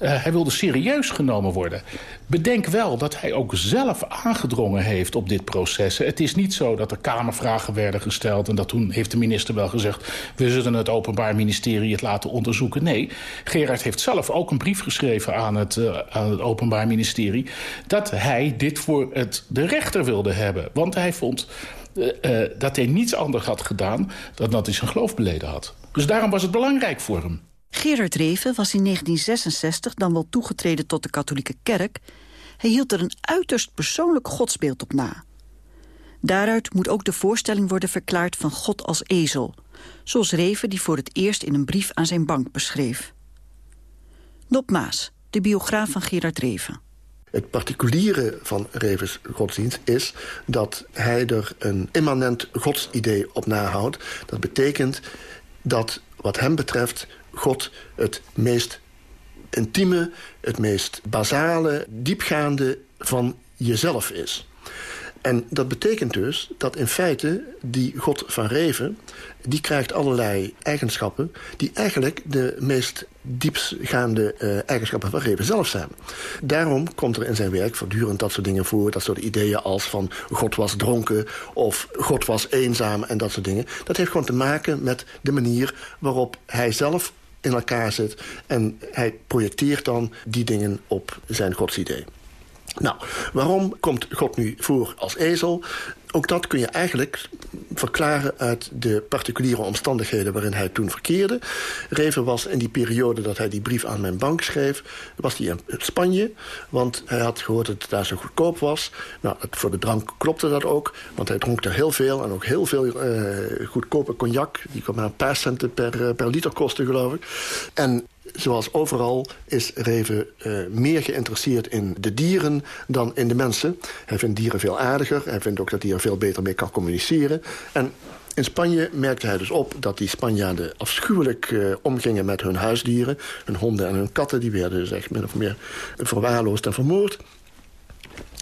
uh, hij wilde serieus genomen worden. Bedenk wel dat hij ook zelf aangedrongen heeft op dit proces. Het is niet zo dat er kamervragen werden gesteld en dat toen heeft de minister wel gezegd, we zullen het Openbaar Ministerie het laten onderzoeken. Nee, Gerard heeft zelf ook een brief geschreven aan het, uh, aan het Openbaar Ministerie dat hij dit voor het, de rechter wilde hebben. Want hij vond uh, dat hij niets anders had gedaan dan dat hij zijn geloof beleden had. Dus daarom was het belangrijk voor hem. Gerard Reven was in 1966 dan wel toegetreden tot de katholieke kerk. Hij hield er een uiterst persoonlijk godsbeeld op na. Daaruit moet ook de voorstelling worden verklaard van God als ezel. Zoals Reven die voor het eerst in een brief aan zijn bank beschreef. Nop Maas, de biograaf van Gerard Reven. Het particuliere van Revens godsdienst is dat hij er een immanent godsidee op nahoudt. Dat betekent dat wat hem betreft God het meest intieme, het meest basale, diepgaande van jezelf is. En dat betekent dus dat in feite die God van Reven... die krijgt allerlei eigenschappen... die eigenlijk de meest diepsgaande uh, eigenschappen van Reven zelf zijn. Daarom komt er in zijn werk voortdurend dat soort dingen voor. Dat soort ideeën als van God was dronken of God was eenzaam en dat soort dingen. Dat heeft gewoon te maken met de manier waarop hij zelf in elkaar zit. En hij projecteert dan die dingen op zijn godsidee. Nou, waarom komt God nu voor als ezel? Ook dat kun je eigenlijk verklaren uit de particuliere omstandigheden waarin hij toen verkeerde. Reven was in die periode dat hij die brief aan mijn bank schreef... was hij in Spanje, want hij had gehoord dat het daar zo goedkoop was. Nou, voor de drank klopte dat ook, want hij dronk er heel veel... en ook heel veel uh, goedkope cognac. Die kwam maar een paar centen per, uh, per liter kosten, geloof ik. En zoals overal is Reven uh, meer geïnteresseerd in de dieren dan in de mensen. Hij vindt dieren veel aardiger. Hij vindt ook dat hij er veel beter mee kan communiceren. En in Spanje merkte hij dus op dat die Spanjaarden afschuwelijk uh, omgingen met hun huisdieren. Hun honden en hun katten, die werden dus echt min of meer verwaarloosd en vermoord.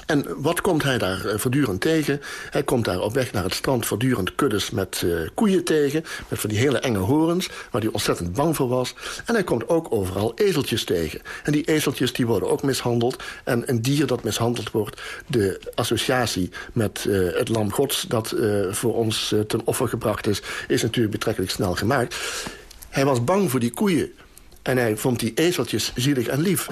En wat komt hij daar uh, voortdurend tegen? Hij komt daar op weg naar het strand voortdurend kuddes met uh, koeien tegen. Met van die hele enge horens, waar hij ontzettend bang voor was. En hij komt ook overal ezeltjes tegen. En die ezeltjes die worden ook mishandeld. En een dier dat mishandeld wordt, de associatie met uh, het lam gods... dat voor ons ten offer gebracht is, is natuurlijk betrekkelijk snel gemaakt. Hij was bang voor die koeien. En hij vond die ezeltjes zielig en lief.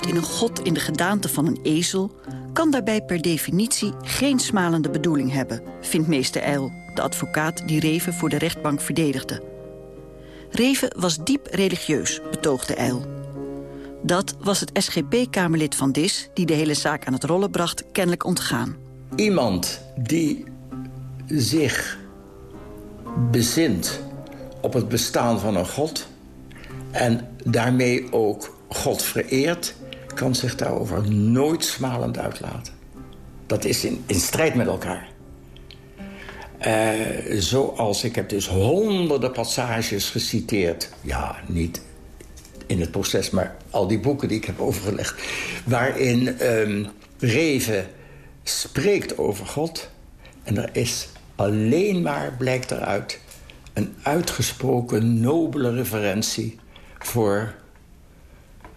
In een god in de gedaante van een ezel... kan daarbij per definitie geen smalende bedoeling hebben... vindt meester Eil, de advocaat die Reven voor de rechtbank verdedigde. Reven was diep religieus, betoogde Eil. Dat was het SGP-kamerlid van Dis, die de hele zaak aan het rollen bracht, kennelijk ontgaan. Iemand die zich bezint op het bestaan van een god... en daarmee ook God vereert, kan zich daarover nooit smalend uitlaten. Dat is in, in strijd met elkaar. Uh, zoals ik heb dus honderden passages geciteerd. Ja, niet in het proces, maar al die boeken die ik heb overgelegd. Waarin um, Reven spreekt over God. En er is alleen maar, blijkt eruit... een uitgesproken nobele referentie voor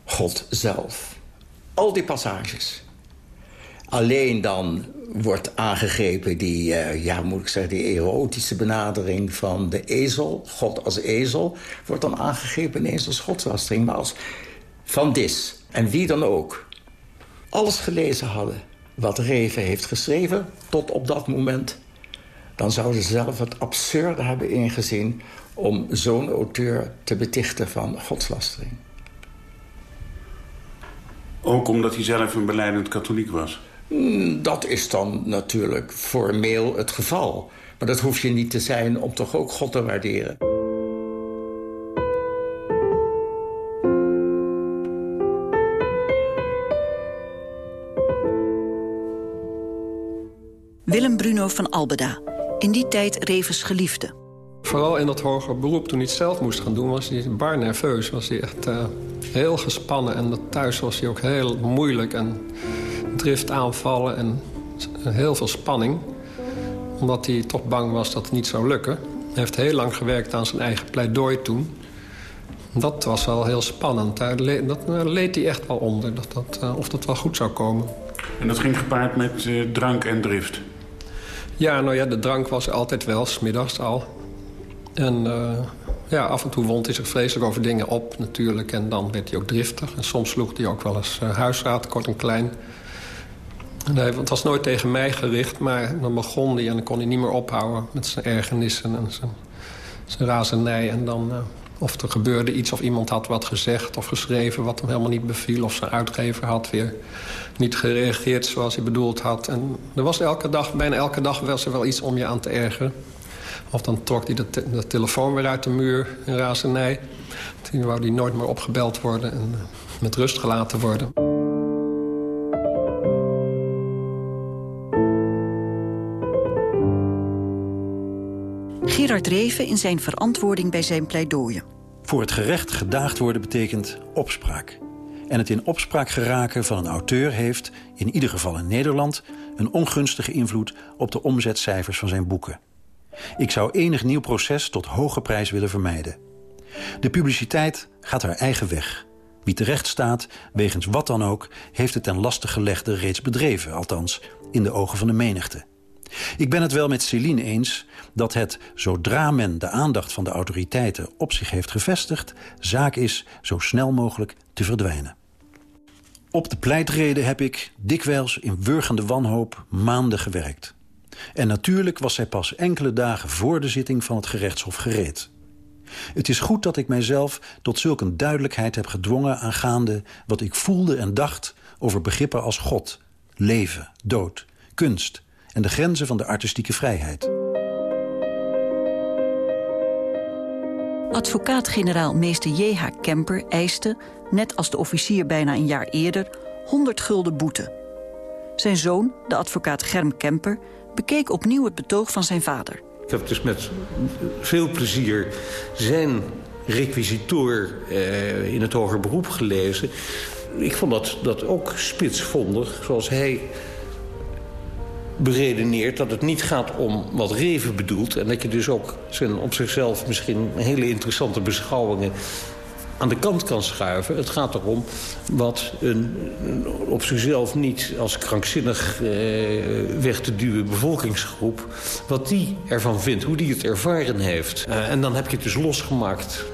God zelf. Al die passages. Alleen dan wordt aangegrepen die, uh, ja, moet ik zeggen, die erotische benadering van de ezel, God als ezel, wordt dan aangegrepen ineens als godslastering, maar als van dis. En wie dan ook alles gelezen hadden wat Reven heeft geschreven tot op dat moment, dan zouden ze zelf het absurde hebben ingezien om zo'n auteur te betichten van godslastering. Ook omdat hij zelf een beleidend katholiek was? Hmm, dat is dan natuurlijk formeel het geval. Maar dat hoef je niet te zijn om toch ook God te waarderen. Willem Bruno van Albeda. In die tijd Revens geliefde. Vooral in dat hoger beroep, toen hij het zelf moest gaan doen... was hij bar nerveus, was hij echt uh, heel gespannen. En thuis was hij ook heel moeilijk en driftaanvallen en heel veel spanning. Omdat hij toch bang was dat het niet zou lukken. Hij heeft heel lang gewerkt aan zijn eigen pleidooi toen. Dat was wel heel spannend. Daar leed, dat leed hij echt wel onder, dat dat, uh, of dat wel goed zou komen. En dat ging gepaard met uh, drank en drift? Ja, nou ja, de drank was altijd wel, smiddags al. En uh, ja, af en toe wond hij zich vreselijk over dingen op natuurlijk. En dan werd hij ook driftig. En soms sloeg hij ook wel eens uh, huisraad, kort en klein. Het was nooit tegen mij gericht, maar dan begon hij... en dan kon hij niet meer ophouden met zijn ergernissen en zijn, zijn razernij. En dan, uh, of er gebeurde iets of iemand had wat gezegd of geschreven... wat hem helemaal niet beviel. Of zijn uitgever had weer niet gereageerd zoals hij bedoeld had. En er was elke dag, bijna elke dag was er wel iets om je aan te ergeren. Of dan trok hij de, te de, telefoon weer uit de muur in razernij. Toen wou hij nooit meer opgebeld worden en uh, met rust gelaten worden. Gerard Reven in zijn verantwoording bij zijn pleidooien. Voor het gerecht gedaagd worden betekent opspraak. En het in opspraak geraken van een auteur heeft, in ieder geval in Nederland... een ongunstige invloed op de omzetcijfers van zijn boeken. Ik zou enig nieuw proces tot hoge prijs willen vermijden. De publiciteit gaat haar eigen weg. Wie terecht staat, wegens wat dan ook... heeft het ten laste gelegde reeds bedreven, althans in de ogen van de menigte. Ik ben het wel met Celine eens dat het, zodra men de aandacht van de autoriteiten op zich heeft gevestigd... zaak is zo snel mogelijk te verdwijnen. Op de pleitreden heb ik, dikwijls in wurgende wanhoop, maanden gewerkt. En natuurlijk was zij pas enkele dagen voor de zitting van het gerechtshof gereed. Het is goed dat ik mijzelf tot zulk een duidelijkheid heb gedwongen aangaande wat ik voelde en dacht over begrippen als God, leven, dood, kunst en de grenzen van de artistieke vrijheid. Advocaat-generaal meester J.H. Kemper eiste, net als de officier bijna een jaar eerder, 100 gulden boete. Zijn zoon, de advocaat Germ Kemper, bekeek opnieuw het betoog van zijn vader. Ik heb dus met veel plezier zijn requisitoor eh, in het hoger beroep gelezen. Ik vond dat, dat ook spitsvondig, zoals hij beredeneert dat het niet gaat om wat Reven bedoelt... en dat je dus ook zijn op zichzelf misschien hele interessante beschouwingen aan de kant kan schuiven. Het gaat erom wat een, op zichzelf niet als krankzinnig eh, weg te duwen bevolkingsgroep... wat die ervan vindt, hoe die het ervaren heeft. Uh, en dan heb je het dus losgemaakt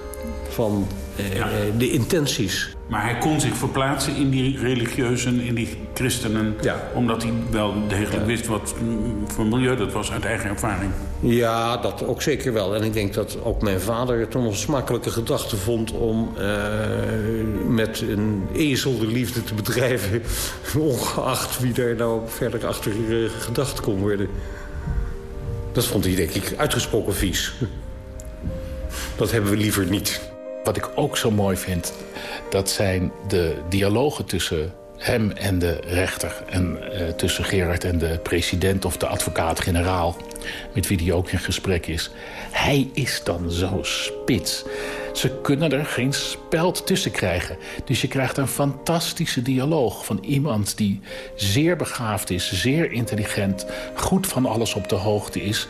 van uh, ja. de intenties. Maar hij kon zich verplaatsen in die religieuzen, in die christenen... Ja. omdat hij wel degelijk ja. wist wat voor milieu dat was uit eigen ervaring. Ja, dat ook zeker wel. En ik denk dat ook mijn vader het een smakelijke gedachte vond... om uh, met een ezel de liefde te bedrijven... <laughs> ongeacht wie daar nou verder achter gedacht kon worden. Dat vond hij, denk ik, uitgesproken vies. Dat hebben we liever niet. Wat ik ook zo mooi vind, dat zijn de dialogen tussen hem en de rechter... en uh, tussen Gerard en de president of de advocaat-generaal... met wie hij ook in gesprek is. Hij is dan zo spits. Ze kunnen er geen speld tussen krijgen. Dus je krijgt een fantastische dialoog van iemand die zeer begaafd is... zeer intelligent, goed van alles op de hoogte is...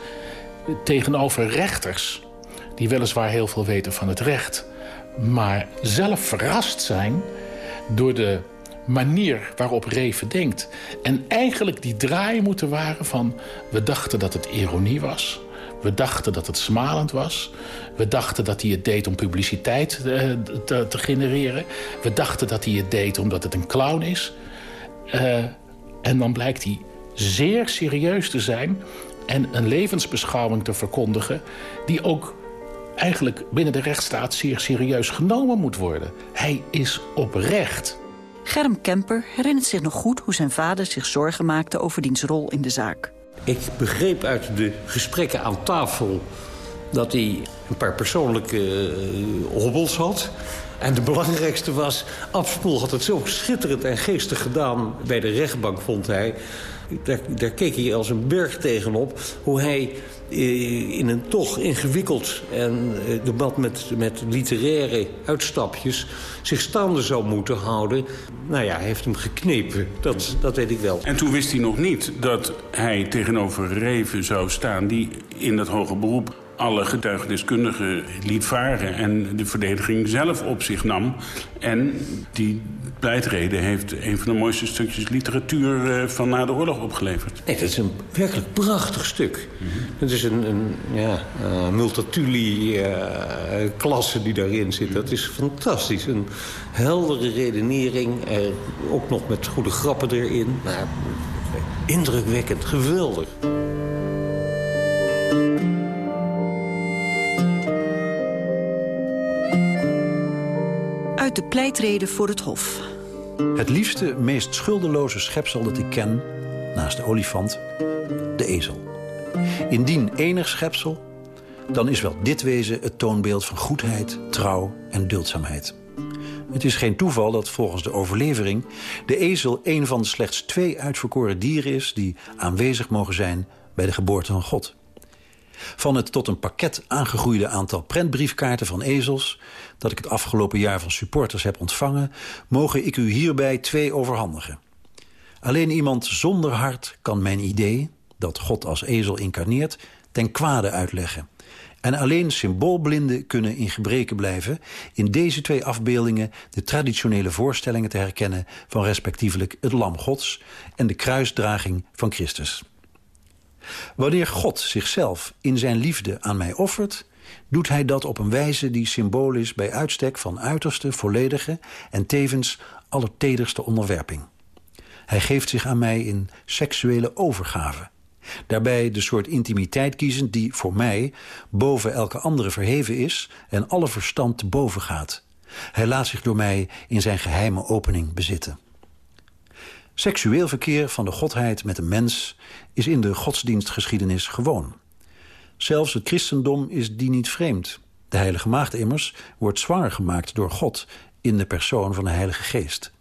tegenover rechters die weliswaar heel veel weten van het recht... maar zelf verrast zijn door de manier waarop Reven denkt. En eigenlijk die draai moeten waren van... we dachten dat het ironie was... We dachten dat het smalend was. We dachten dat hij het deed om publiciteit te, te, te genereren. We dachten dat hij het deed omdat het een clown is. Uh, en dan blijkt hij zeer serieus te zijn... en een levensbeschouwing te verkondigen... die ook eigenlijk binnen de rechtsstaat zeer serieus genomen moet worden. Hij is oprecht. Germ Kemper herinnert zich nog goed hoe zijn vader zich zorgen maakte over diens rol in de zaak. Ik begreep uit de gesprekken aan tafel dat hij een paar persoonlijke uh, hobbels had. En de belangrijkste was, Abspoel had het zo schitterend en geestig gedaan bij de rechtbank, vond hij. Daar, daar keek hij als een berg tegenop, hoe hij in een toch ingewikkeld en debat met, met literaire uitstapjes... zich staande zou moeten houden. Nou ja, hij heeft hem geknepen, dat, dat weet ik wel. En toen wist hij nog niet dat hij tegenover Reven zou staan... die in dat hoge beroep alle getuigendeskundigen liet varen... en de verdediging zelf op zich nam. En die pleitreden heeft een van de mooiste stukjes literatuur van na de oorlog opgeleverd. Nee, dat is een werkelijk prachtig stuk. Mm -hmm. Het is een, een ja, uh, Multatuli-klasse uh, die daarin zit. Dat is fantastisch. Een heldere redenering, uh, ook nog met goede grappen erin. Maar indrukwekkend, geweldig. Uit de pleitreden voor het Hof. Het liefste, meest schuldeloze schepsel dat ik ken, naast de olifant, de ezel. Indien enig schepsel, dan is wel dit wezen het toonbeeld van goedheid, trouw en duldzaamheid. Het is geen toeval dat volgens de overlevering de ezel een van de slechts twee uitverkoren dieren is die aanwezig mogen zijn bij de geboorte van God. Van het tot een pakket aangegroeide aantal prentbriefkaarten van ezels... dat ik het afgelopen jaar van supporters heb ontvangen... mogen ik u hierbij twee overhandigen. Alleen iemand zonder hart kan mijn idee, dat God als ezel incarneert... ten kwade uitleggen. En alleen symboolblinden kunnen in gebreken blijven... in deze twee afbeeldingen de traditionele voorstellingen te herkennen... van respectievelijk het lam gods en de kruisdraging van Christus. Wanneer God zichzelf in zijn liefde aan mij offert... doet hij dat op een wijze die symbool is bij uitstek van uiterste, volledige... en tevens allertederste onderwerping. Hij geeft zich aan mij in seksuele overgave. Daarbij de soort intimiteit kiezend die voor mij boven elke andere verheven is... en alle verstand te boven gaat. Hij laat zich door mij in zijn geheime opening bezitten. Seksueel verkeer van de godheid met een mens is in de godsdienstgeschiedenis gewoon. Zelfs het christendom is die niet vreemd. De heilige maagd immers wordt zwanger gemaakt door God... in de persoon van de heilige geest.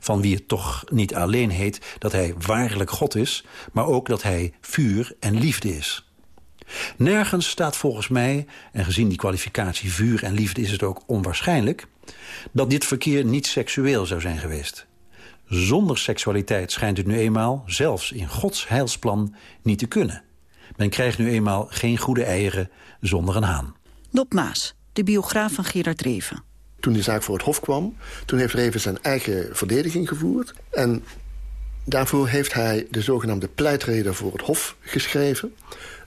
Van wie het toch niet alleen heet dat hij waarlijk God is... maar ook dat hij vuur en liefde is. Nergens staat volgens mij, en gezien die kwalificatie vuur en liefde is het ook onwaarschijnlijk... dat dit verkeer niet seksueel zou zijn geweest. Zonder seksualiteit schijnt het nu eenmaal, zelfs in Gods heilsplan, niet te kunnen. Men krijgt nu eenmaal geen goede eieren zonder een haan. Dop Maas, de biograaf van Gerard Reven. Toen die zaak voor het Hof kwam, toen heeft Reven zijn eigen verdediging gevoerd. En daarvoor heeft hij de zogenaamde pleitreden voor het Hof geschreven.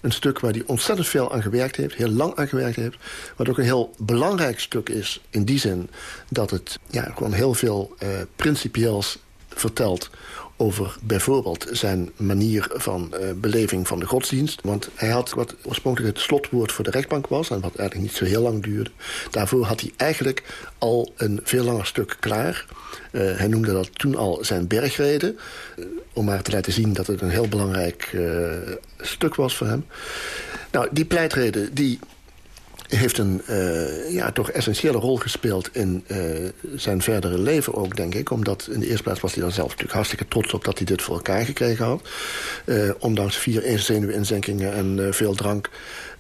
Een stuk waar hij ontzettend veel aan gewerkt heeft, heel lang aan gewerkt heeft. Wat ook een heel belangrijk stuk is in die zin dat het ja, gewoon heel veel uh, principieels vertelt over bijvoorbeeld zijn manier van uh, beleving van de godsdienst. Want hij had wat oorspronkelijk het slotwoord voor de rechtbank was... en wat eigenlijk niet zo heel lang duurde. Daarvoor had hij eigenlijk al een veel langer stuk klaar. Uh, hij noemde dat toen al zijn bergreden. Uh, om maar te laten zien dat het een heel belangrijk stuk was voor hem. Nou, die pleitreden die heeft een uh, ja, toch essentiële rol gespeeld in uh, zijn verdere leven ook, denk ik. Omdat in de eerste plaats was hij dan zelf natuurlijk hartstikke trots op dat hij dit voor elkaar gekregen had. Uh, ondanks vier zenuwinzenkingen en veel drank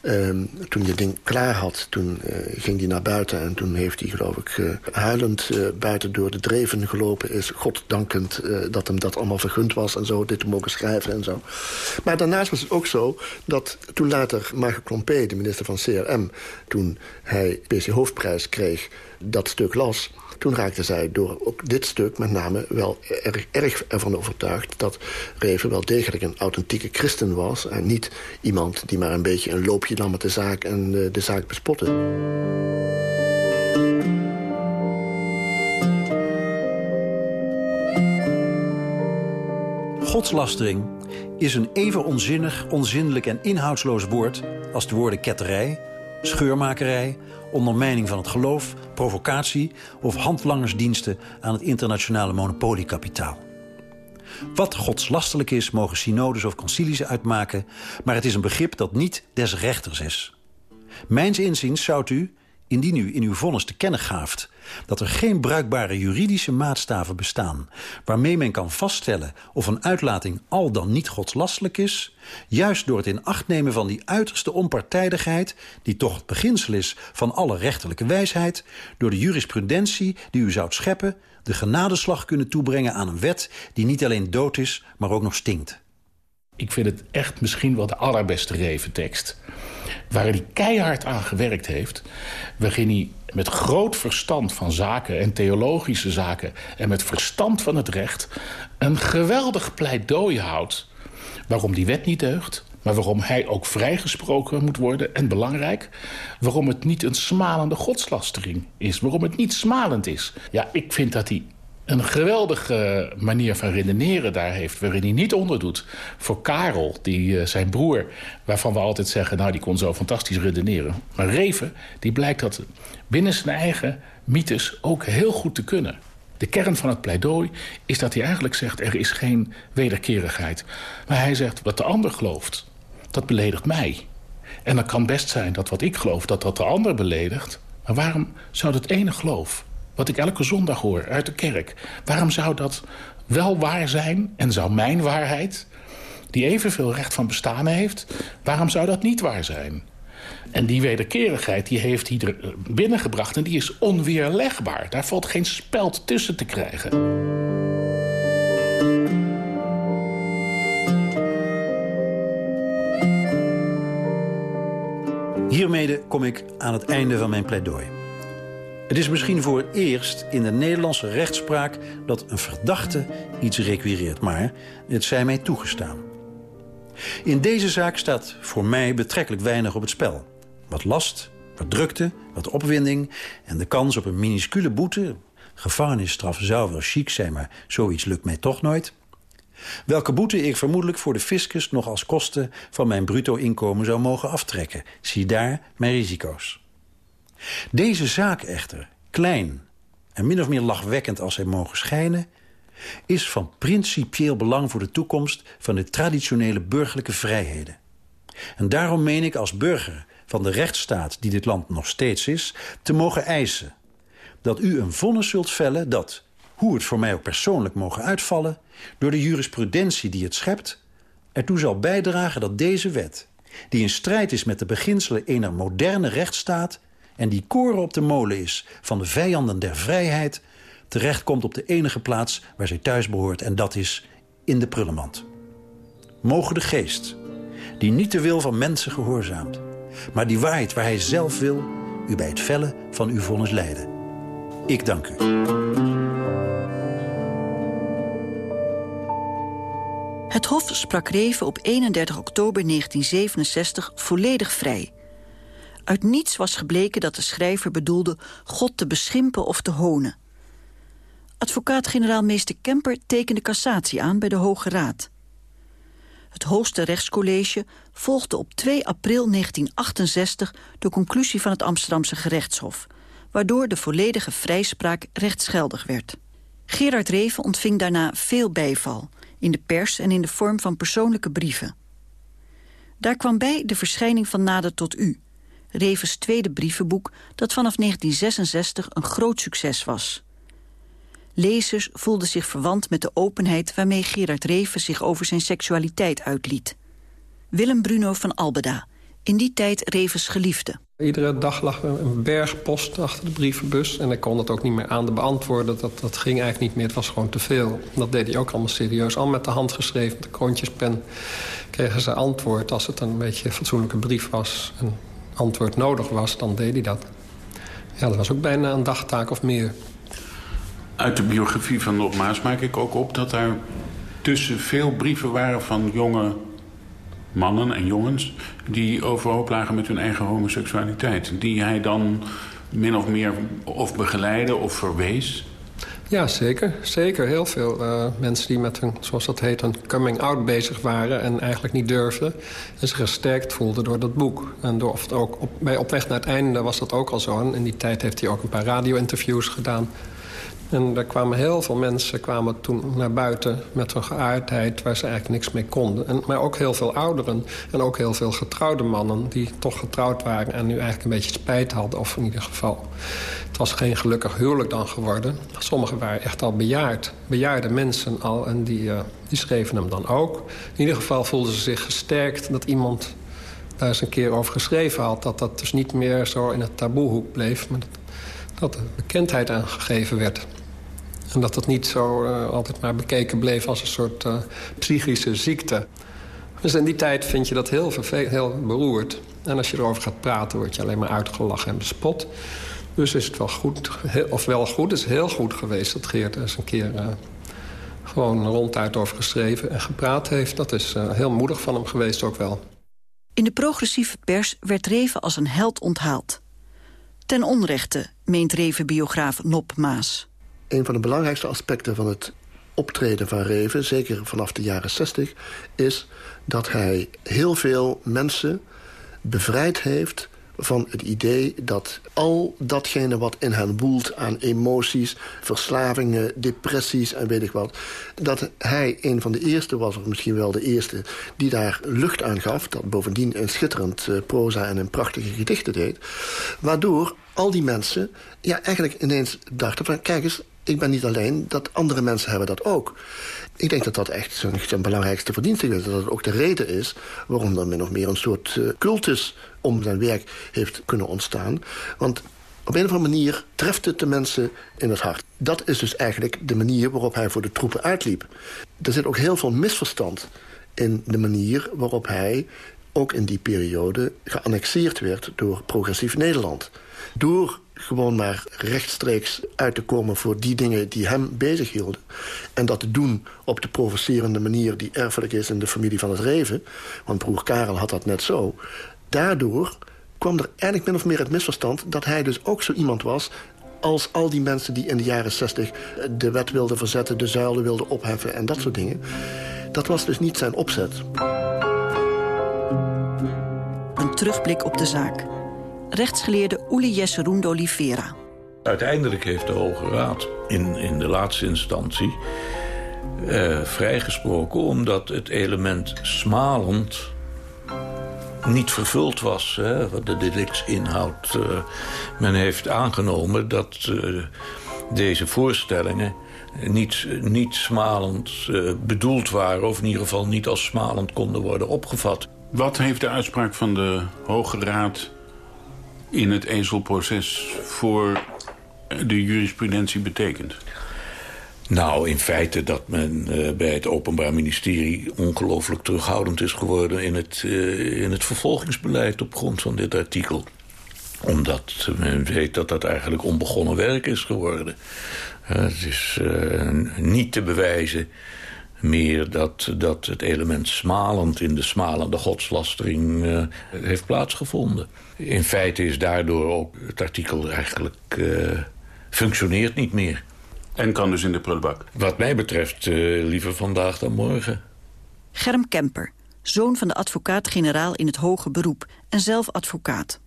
Um, toen het ding klaar had, toen uh, ging hij naar buiten... en toen heeft hij, geloof ik, uh, huilend uh, buiten door de dreven gelopen... is God dankend dat hem dat allemaal vergund was en zo... dit te mogen schrijven en zo. Maar daarnaast was het ook zo dat toen later Marco Klompé, de minister van CRM... toen hij PC Hoofdprijs kreeg, dat stuk las... Toen raakte zij door ook dit stuk met name wel erg, erg ervan overtuigd... dat Reven wel degelijk een authentieke christen was... en niet iemand die maar een beetje een loopje nam met de zaak en uh, de zaak bespotte. Godslastering is een even onzinnig, onzindelijk en inhoudsloos woord... als de woorden ketterij, scheurmakerij, ondermijning van het geloof, provocatie of handlangersdiensten aan het internationale monopoliekapitaal. Wat godslastelijk is, mogen synodes of concilies uitmaken, maar het is een begrip dat niet des rechters is. Mijns inziens zou u, indien u in uw vonnis te kennen gaaft dat er geen bruikbare juridische maatstaven bestaan... waarmee men kan vaststellen of een uitlating al dan niet godslastelijk is... juist door het in acht nemen van die uiterste onpartijdigheid... die toch het beginsel is van alle rechterlijke wijsheid... door de jurisprudentie die u zou scheppen... de genadeslag kunnen toebrengen aan een wet die niet alleen dood is, maar ook nog stinkt. Ik vind het echt misschien wel de allerbeste reventekst waar hij keihard aan gewerkt heeft... waarin hij met groot verstand van zaken en theologische zaken... en met verstand van het recht een geweldig pleidooi houdt... waarom die wet niet deugt, maar waarom hij ook vrijgesproken moet worden. En belangrijk, waarom het niet een smalende godslastering is. Waarom het niet smalend is. Ja, ik vind dat hij een geweldige manier van redeneren daar heeft... waarin hij niet onderdoet voor Karel, die, uh, zijn broer... waarvan we altijd zeggen, nou, die kon zo fantastisch redeneren. Maar Reven, die blijkt dat binnen zijn eigen mythes ook heel goed te kunnen. De kern van het pleidooi is dat hij eigenlijk zegt... er is geen wederkerigheid. Maar hij zegt, wat de ander gelooft, dat beledigt mij. En dan kan best zijn dat wat ik geloof, dat dat de ander beledigt. Maar waarom zou dat ene geloof wat ik elke zondag hoor uit de kerk. Waarom zou dat wel waar zijn en zou mijn waarheid... die evenveel recht van bestaan heeft, waarom zou dat niet waar zijn? En die wederkerigheid die heeft hij er binnengebracht en die is onweerlegbaar. Daar valt geen speld tussen te krijgen. Hiermee kom ik aan het einde van mijn pleidooi. Het is misschien voor het eerst in de Nederlandse rechtspraak... dat een verdachte iets requireert, maar het zij mij toegestaan. In deze zaak staat voor mij betrekkelijk weinig op het spel. Wat last, wat drukte, wat opwinding... en de kans op een minuscule boete... gevangenisstraf zou wel chic zijn, maar zoiets lukt mij toch nooit... Welke boete ik vermoedelijk voor de fiscus nog als kosten van mijn bruto inkomen zou mogen aftrekken. Zie daar mijn risico's. Deze zaak echter, klein en min of meer lachwekkend als zij mogen schijnen... is van principieel belang voor de toekomst van de traditionele burgerlijke vrijheden. En daarom meen ik als burger van de rechtsstaat die dit land nog steeds is, te mogen eisen dat u een vonnis zult vellen dat, hoe het voor mij ook persoonlijk mogen uitvallen, door de jurisprudentie die het schept, ertoe zal bijdragen dat deze wet, die in strijd is met de beginselen eener moderne rechtsstaat en die koren op de molen is van de vijanden der vrijheid, terechtkomt op de enige plaats waar zij thuis behoort en dat is in de prullenmand. Mogen de geest, die niet de wil van mensen gehoorzaamt, maar die waait waar hij zelf wil, u bij het vellen van uw vonnis leiden. Ik dank u. Het Hof sprak Reven op 31 oktober 1967 volledig vrij. Uit niets was gebleken dat de schrijver bedoelde God te beschimpen of te honen. Advocaat-generaal meester Kemper tekende cassatie aan bij de Hoge Raad. Het hoogste rechtscollege volgde op 2 april 1968 de conclusie van het Amsterdamse gerechtshof, waardoor de volledige vrijspraak rechtsgeldig werd. Gerard Reven ontving daarna veel bijval, in de pers en in de vorm van persoonlijke brieven. Daar kwam bij de verschijning van Nader tot U, Revens tweede brievenboek dat vanaf 1966 een groot succes was. Lezers voelden zich verwant met de openheid waarmee Gerard Reven zich over zijn seksualiteit uitliet. Willem Bruno van Albeda, in die tijd Revens geliefde. Iedere dag lag er een berg post achter de brievenbus. En ik kon dat ook niet meer aan de beantwoorden. Dat, dat ging eigenlijk niet meer. Het was gewoon te veel. Dat deed hij ook allemaal serieus. Al met de hand geschreven, met de kroontjespen. Kregen ze antwoord als het een beetje een fatsoenlijke brief was. En antwoord nodig was, dan deed hij dat. Ja, dat was ook bijna een dagtaak of meer. Uit de biografie van Rob maak ik ook op dat er tussen veel brieven waren van jonge mannen en jongens... die overhoop lagen met hun eigen homoseksualiteit. Die hij dan min of meer of begeleidde of verwees. Ja, zeker. Zeker. Heel veel uh, mensen die met hun, zoals dat heet, een coming-out bezig waren... en eigenlijk niet durfden en zich gesterkt voelden door dat boek. En door, of ook op, bij Op weg naar het einde was dat ook al zo. En in die tijd heeft hij ook een paar radio-interviews gedaan... En er kwamen heel veel mensen kwamen toen naar buiten met hun geaardheid... waar ze eigenlijk niks mee konden. En, maar ook heel veel ouderen en ook heel veel getrouwde mannen... die toch getrouwd waren en nu eigenlijk een beetje spijt hadden. Of in ieder geval, het was geen gelukkig huwelijk dan geworden. Sommigen waren echt al bejaard, bejaarde mensen al. En die, uh, die schreven hem dan ook. In ieder geval voelden ze zich gesterkt dat iemand daar eens een keer over geschreven had. Dat dat dus niet meer zo in het taboehoek bleef... maar dat er bekendheid aangegeven werd. En dat het niet zo uh, altijd maar bekeken bleef als een soort uh, psychische ziekte. Dus in die tijd vind je dat heel, heel beroerd. En als je erover gaat praten, word je alleen maar uitgelachen en bespot. Dus is het wel goed, of wel goed, is heel goed geweest... dat Geert eens een keer uh, gewoon ronduit over geschreven en gepraat heeft. Dat is heel moedig van hem geweest ook wel. In de progressieve pers werd Reven als een held onthaald. Ten onrechte, meent Reven-biograaf Nop Maas. Een van de belangrijkste aspecten van het optreden van Reven... zeker vanaf de jaren 60, is dat hij heel veel mensen bevrijd heeft van het idee dat al datgene wat in hen woelt aan emoties, verslavingen, depressies en weet ik wat, dat hij een van de eerste was, of misschien wel de eerste, die daar lucht aan gaf, dat bovendien een schitterend uh, proza en een prachtige gedichten deed, waardoor al die mensen ja, eigenlijk ineens dachten van kijk eens, ik ben niet alleen, dat andere mensen hebben dat ook. Ik denk dat dat echt zijn, belangrijkste verdienste is. Dat het ook de reden is waarom er min of meer een soort uh, cultus om zijn werk heeft kunnen ontstaan. Want op een of andere manier treft het de mensen in het hart. Dat is dus eigenlijk de manier waarop hij voor de troepen uitliep. Er zit ook heel veel misverstand in de manier waarop hij ook in die periode geannexeerd werd door progressief Nederland. Door gewoon maar rechtstreeks uit te komen voor die dingen die hem bezighielden. En dat te doen op de provocerende manier die erfelijk is in de familie van het Reven. Want broer Karel had dat net zo. Daardoor kwam er eigenlijk min of meer het misverstand... dat hij dus ook zo iemand was als al die mensen die in de jaren 60 de wet wilden verzetten... de zuilen wilden opheffen en dat soort dingen. Dat was dus niet zijn opzet. Een terugblik op de zaak rechtsgeleerde Uli Jesseroen de Oliveira. Uiteindelijk heeft de Hoge Raad in, in de laatste instantie uh, vrijgesproken... omdat het element smalend niet vervuld was. Hè, wat de delictsinhoud. Uh, men heeft aangenomen dat uh, deze voorstellingen niet, niet smalend uh, bedoeld waren... of in ieder geval niet als smalend konden worden opgevat. Wat heeft de uitspraak van de Hoge Raad in het ezelproces... voor de jurisprudentie betekend? Nou, in feite dat men uh, bij het Openbaar Ministerie... ongelooflijk terughoudend is geworden in het, uh, in het vervolgingsbeleid... op grond van dit artikel. Omdat men weet dat dat eigenlijk onbegonnen werk is geworden. Uh, het is niet te bewijzen meer dat, dat het element smalend... in de smalende godslastering heeft plaatsgevonden. In feite is daardoor ook het artikel eigenlijk... functioneert niet meer. En kan dus in de prullenbak? Wat mij betreft uh, liever vandaag dan morgen. Germ Kemper, zoon van de advocaat-generaal in het hoge beroep... en zelf advocaat.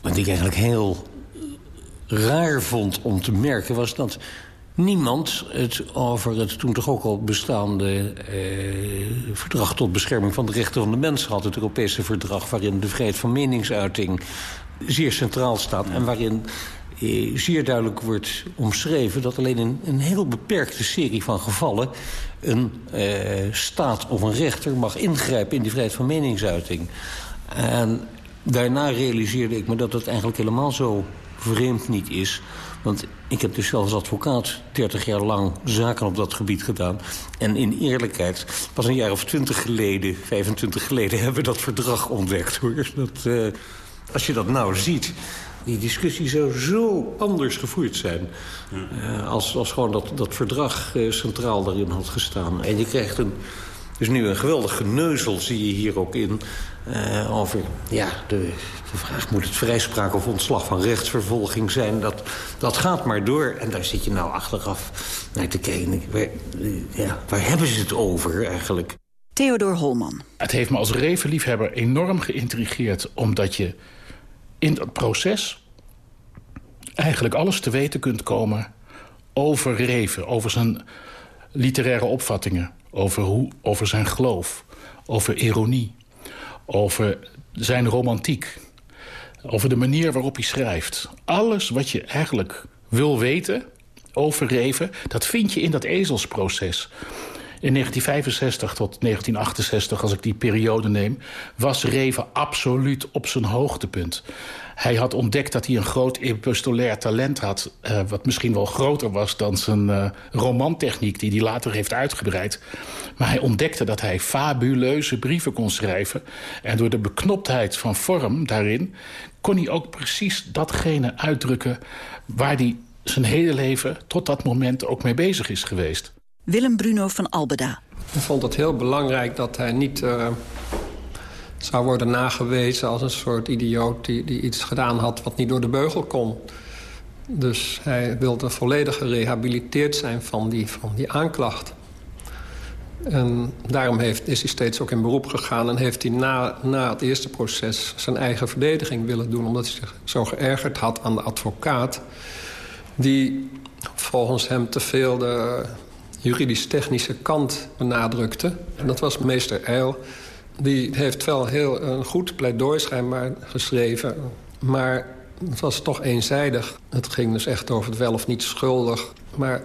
Wat ik eigenlijk heel raar vond om te merken... was dat niemand het over het toen toch ook al bestaande... Eh, verdrag tot bescherming van de rechten van de mens had. Het Europese verdrag waarin de vrijheid van meningsuiting zeer centraal staat... en waarin eh, zeer duidelijk wordt omschreven... dat alleen in een heel beperkte serie van gevallen... een eh, staat of een rechter mag ingrijpen in die vrijheid van meningsuiting. En daarna realiseerde ik me dat het eigenlijk helemaal zo vreemd niet is... Want ik heb dus zelfs als advocaat 30 jaar lang zaken op dat gebied gedaan. En in eerlijkheid, pas een jaar of 20 geleden, 25 geleden... <laughs> hebben we dat verdrag ontdekt. hoor. Dat, uh, als je dat nou ziet, die discussie zou zo anders gevoerd zijn... Uh, als, als gewoon dat, dat verdrag uh, centraal daarin had gestaan. En je krijgt een, dus nu een geweldig geneuzel, zie je hier ook in... Uh, over ja, de, de vraag, moet het vrijspraak of ontslag van rechtsvervolging zijn? Dat, dat gaat maar door. En daar zit je nou achteraf naar te kijken. Waar, ja, waar hebben ze het over eigenlijk? Theodor Holman. Het heeft me als revenliefhebber enorm geïntrigeerd... omdat je in dat proces eigenlijk alles te weten kunt komen over Reven, over zijn literaire opvattingen, over, hoe, over zijn geloof, over ironie, over zijn romantiek, over de manier waarop hij schrijft. Alles wat je eigenlijk wil weten over Reven, dat vind je in dat ezelsproces. In 1965 tot 1968, als ik die periode neem... was Reven absoluut op zijn hoogtepunt. Hij had ontdekt dat hij een groot epistolair talent had... Uh, wat misschien wel groter was dan zijn uh, romantechniek... die hij later heeft uitgebreid. Maar hij ontdekte dat hij fabuleuze brieven kon schrijven. En door de beknoptheid van vorm daarin... kon hij ook precies datgene uitdrukken... waar hij zijn hele leven tot dat moment ook mee bezig is geweest. Willem Bruno van Albeda. Ik vond het heel belangrijk dat hij niet uh, zou worden nagewezen... als een soort idioot die, die iets gedaan had wat niet door de beugel kon. Dus hij wilde volledig gerehabiliteerd zijn van die, van die aanklacht. En daarom heeft, is hij steeds ook in beroep gegaan... en heeft hij na, na het eerste proces zijn eigen verdediging willen doen... omdat hij zich zo geërgerd had aan de advocaat... die volgens hem te veel de juridisch-technische kant benadrukte. En dat was meester Eil. Die heeft wel heel een goed pleidooi schijnbaar geschreven. Maar het was toch eenzijdig. Het ging dus echt over het wel of niet schuldig. Maar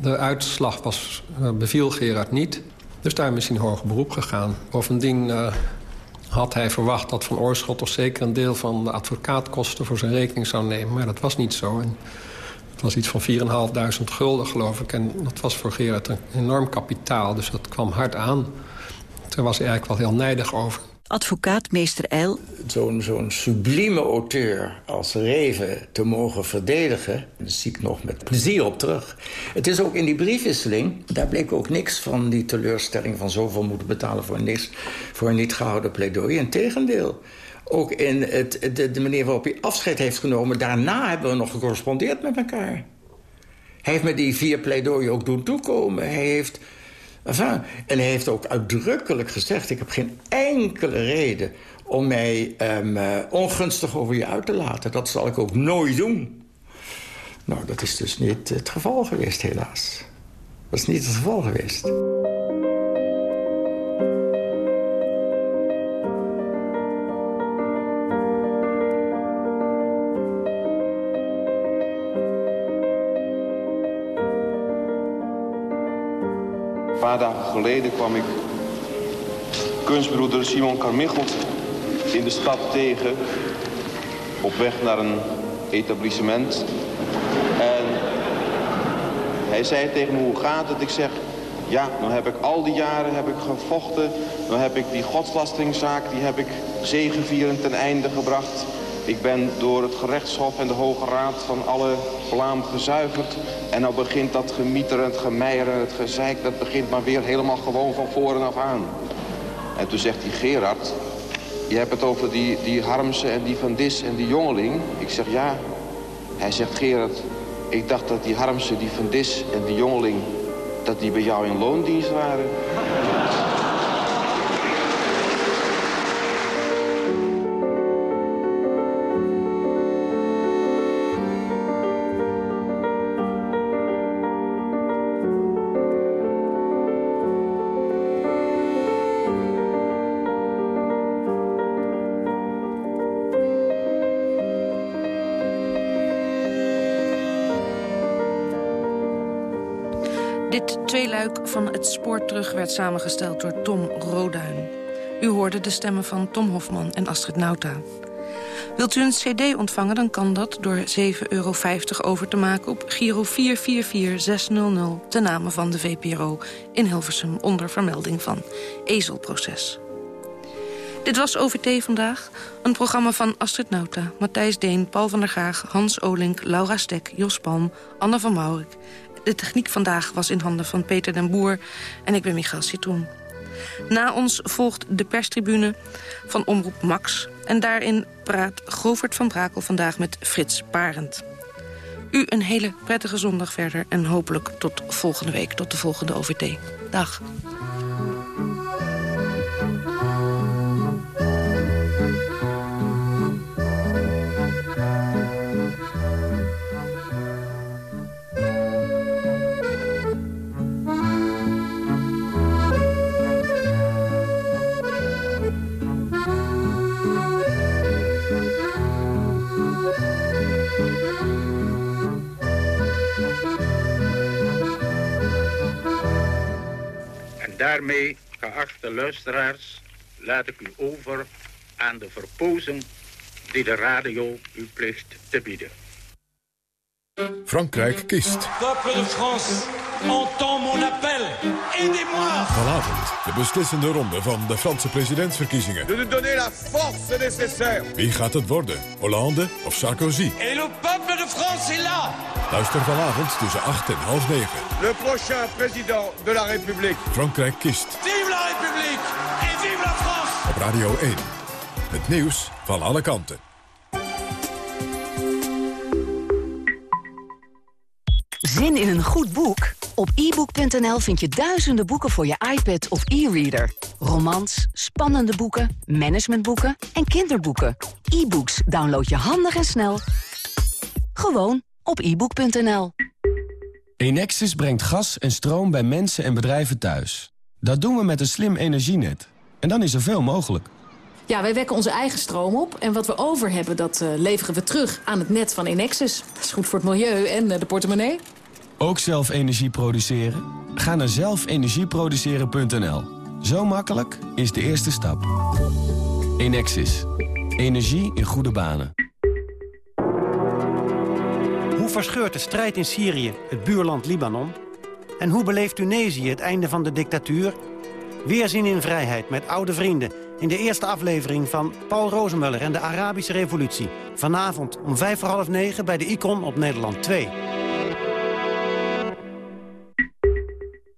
de uitslag was, uh, beviel Gerard niet. Dus daar is hij in hoger beroep gegaan. Bovendien uh, had hij verwacht dat Van Oorschot... toch zeker een deel van de advocaatkosten voor zijn rekening zou nemen. Maar dat was niet zo. En was iets van 4.500 gulden, geloof ik. En dat was voor Gerard een enorm kapitaal, dus dat kwam hard aan. Daar was hij eigenlijk wel heel nijdig over. Advocaat meester Eil. Zo'n zo'n sublieme auteur als Reven te mogen verdedigen... daar zie ik nog met plezier op terug. Het is ook in die briefwisseling... daar bleek ook niks van die teleurstelling van zoveel moeten betalen... voor, niks, voor een niet gehouden pleidooi. Integendeel ook in het, de, manier waarop hij afscheid heeft genomen... daarna hebben we nog gecorrespondeerd met elkaar. Hij heeft me die vier pleidooien ook doen toekomen. Hij heeft... Enfin, en hij heeft ook uitdrukkelijk gezegd... ik heb geen enkele reden om mij um, uh, ongunstig over je uit te laten. Dat zal ik ook nooit doen. Nou, dat is dus niet het geval geweest, helaas. Dat is niet het geval geweest. Paar dagen geleden kwam ik kunstbroeder Simon Carmichelt in de stad tegen... op weg naar een etablissement. En hij zei tegen me, hoe gaat het? Ik zeg, ja, dan heb ik al die jaren heb ik gevochten. Dan heb ik die godslastingzaak, die heb ik zegevierend ten einde gebracht. Ik ben door het gerechtshof en de Hoge Raad van alle blaam gezuiverd. En nou begint dat gemieter en het gezeik... dat begint maar weer helemaal gewoon van voren af aan. En toen zegt hij, Gerard, je hebt het over die, die Harmse en die Van Dis en die jongeling. Ik zeg, ja. Hij zegt, Gerard, ik dacht dat die Harmse, die Van Dis en die jongeling... dat die bij jou in loondienst waren. Samengesteld door Tom Roduin. U hoorde de stemmen van Tom Hofman en Astrid Nauta. Wilt u een cd ontvangen, dan kan dat door 7,50 euro over te maken... op Giro 444600 ten name van de VPRO in Hilversum... onder vermelding van Ezelproces. Dit was OVT vandaag, een programma van Astrid Nauta... Matthijs Deen, Paul van der Gaag, Hans Olink, Laura Stek, Jos Palm... Anne van Maurik. De techniek vandaag was in handen van Peter den Boer... en ik ben Michael Citroen. Na ons volgt de perstribune van Omroep Max... en daarin praat Govert van Brakel vandaag met Frits Parend. U een hele prettige zondag verder en hopelijk tot volgende week, tot de volgende OVT. Dag. Daarmee, geachte luisteraars, laat ik u over aan de verpozen die de radio u plicht te bieden. Frankrijk kiest. Peuple de France, entend mon appel. Aidez-moi. Vanavond de beslissende ronde van de Franse presidentsverkiezingen. De nous donner la force nécessaire. Wie gaat het worden? Hollande of Sarkozy? Et le peuple de France est là. Luister vanavond tussen 8 en half 9. Le prochain président de la République. Frankrijk kiest. Vive la République et vive la France. Op Radio 1. Het nieuws van alle kanten. Zin in een goed boek? Op ebook.nl vind je duizenden boeken voor je iPad of e-reader. Romans, spannende boeken, managementboeken en kinderboeken. E-books download je handig en snel. Gewoon op ebook.nl. Enexis brengt gas en stroom bij mensen en bedrijven thuis. Dat doen we met een slim energienet. En dan is er veel mogelijk. Ja, wij wekken onze eigen stroom op. En wat we over hebben, dat uh, leveren we terug aan het net van Enexis. Dat is goed voor het milieu en uh, de portemonnee. Ook zelf energie produceren? Ga naar zelfenergieproduceren.nl. Zo makkelijk is de eerste stap. Enexis. Energie in goede banen. Hoe verscheurt de strijd in Syrië het buurland Libanon? En hoe beleeft Tunesië het einde van de dictatuur? Weerzien in vrijheid met oude vrienden... in de eerste aflevering van Paul Rozemuller en de Arabische Revolutie. Vanavond om vijf voor half negen bij de Icon op Nederland 2.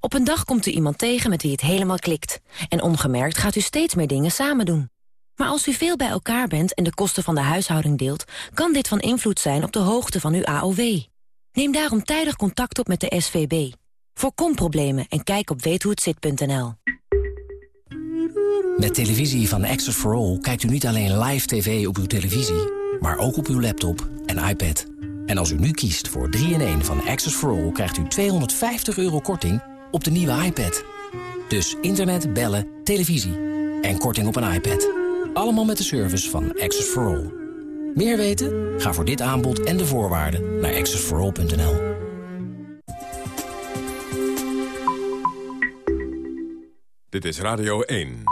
Op een dag komt u iemand tegen met wie het helemaal klikt. En ongemerkt gaat u steeds meer dingen samen doen. Maar als u veel bij elkaar bent en de kosten van de huishouding deelt... kan dit van invloed zijn op de hoogte van uw AOW. Neem daarom tijdig contact op met de SVB. Voorkom problemen en kijk op weethohetzit.nl. Met televisie van Access for All kijkt u niet alleen live tv op uw televisie... maar ook op uw laptop en iPad. En als u nu kiest voor 3-in-1 van Access for All... krijgt u 250 euro korting op de nieuwe iPad. Dus internet, bellen, televisie en korting op een iPad. Allemaal met de service van Access for All. Meer weten? Ga voor dit aanbod en de voorwaarden naar accessforall.nl. Dit is Radio 1.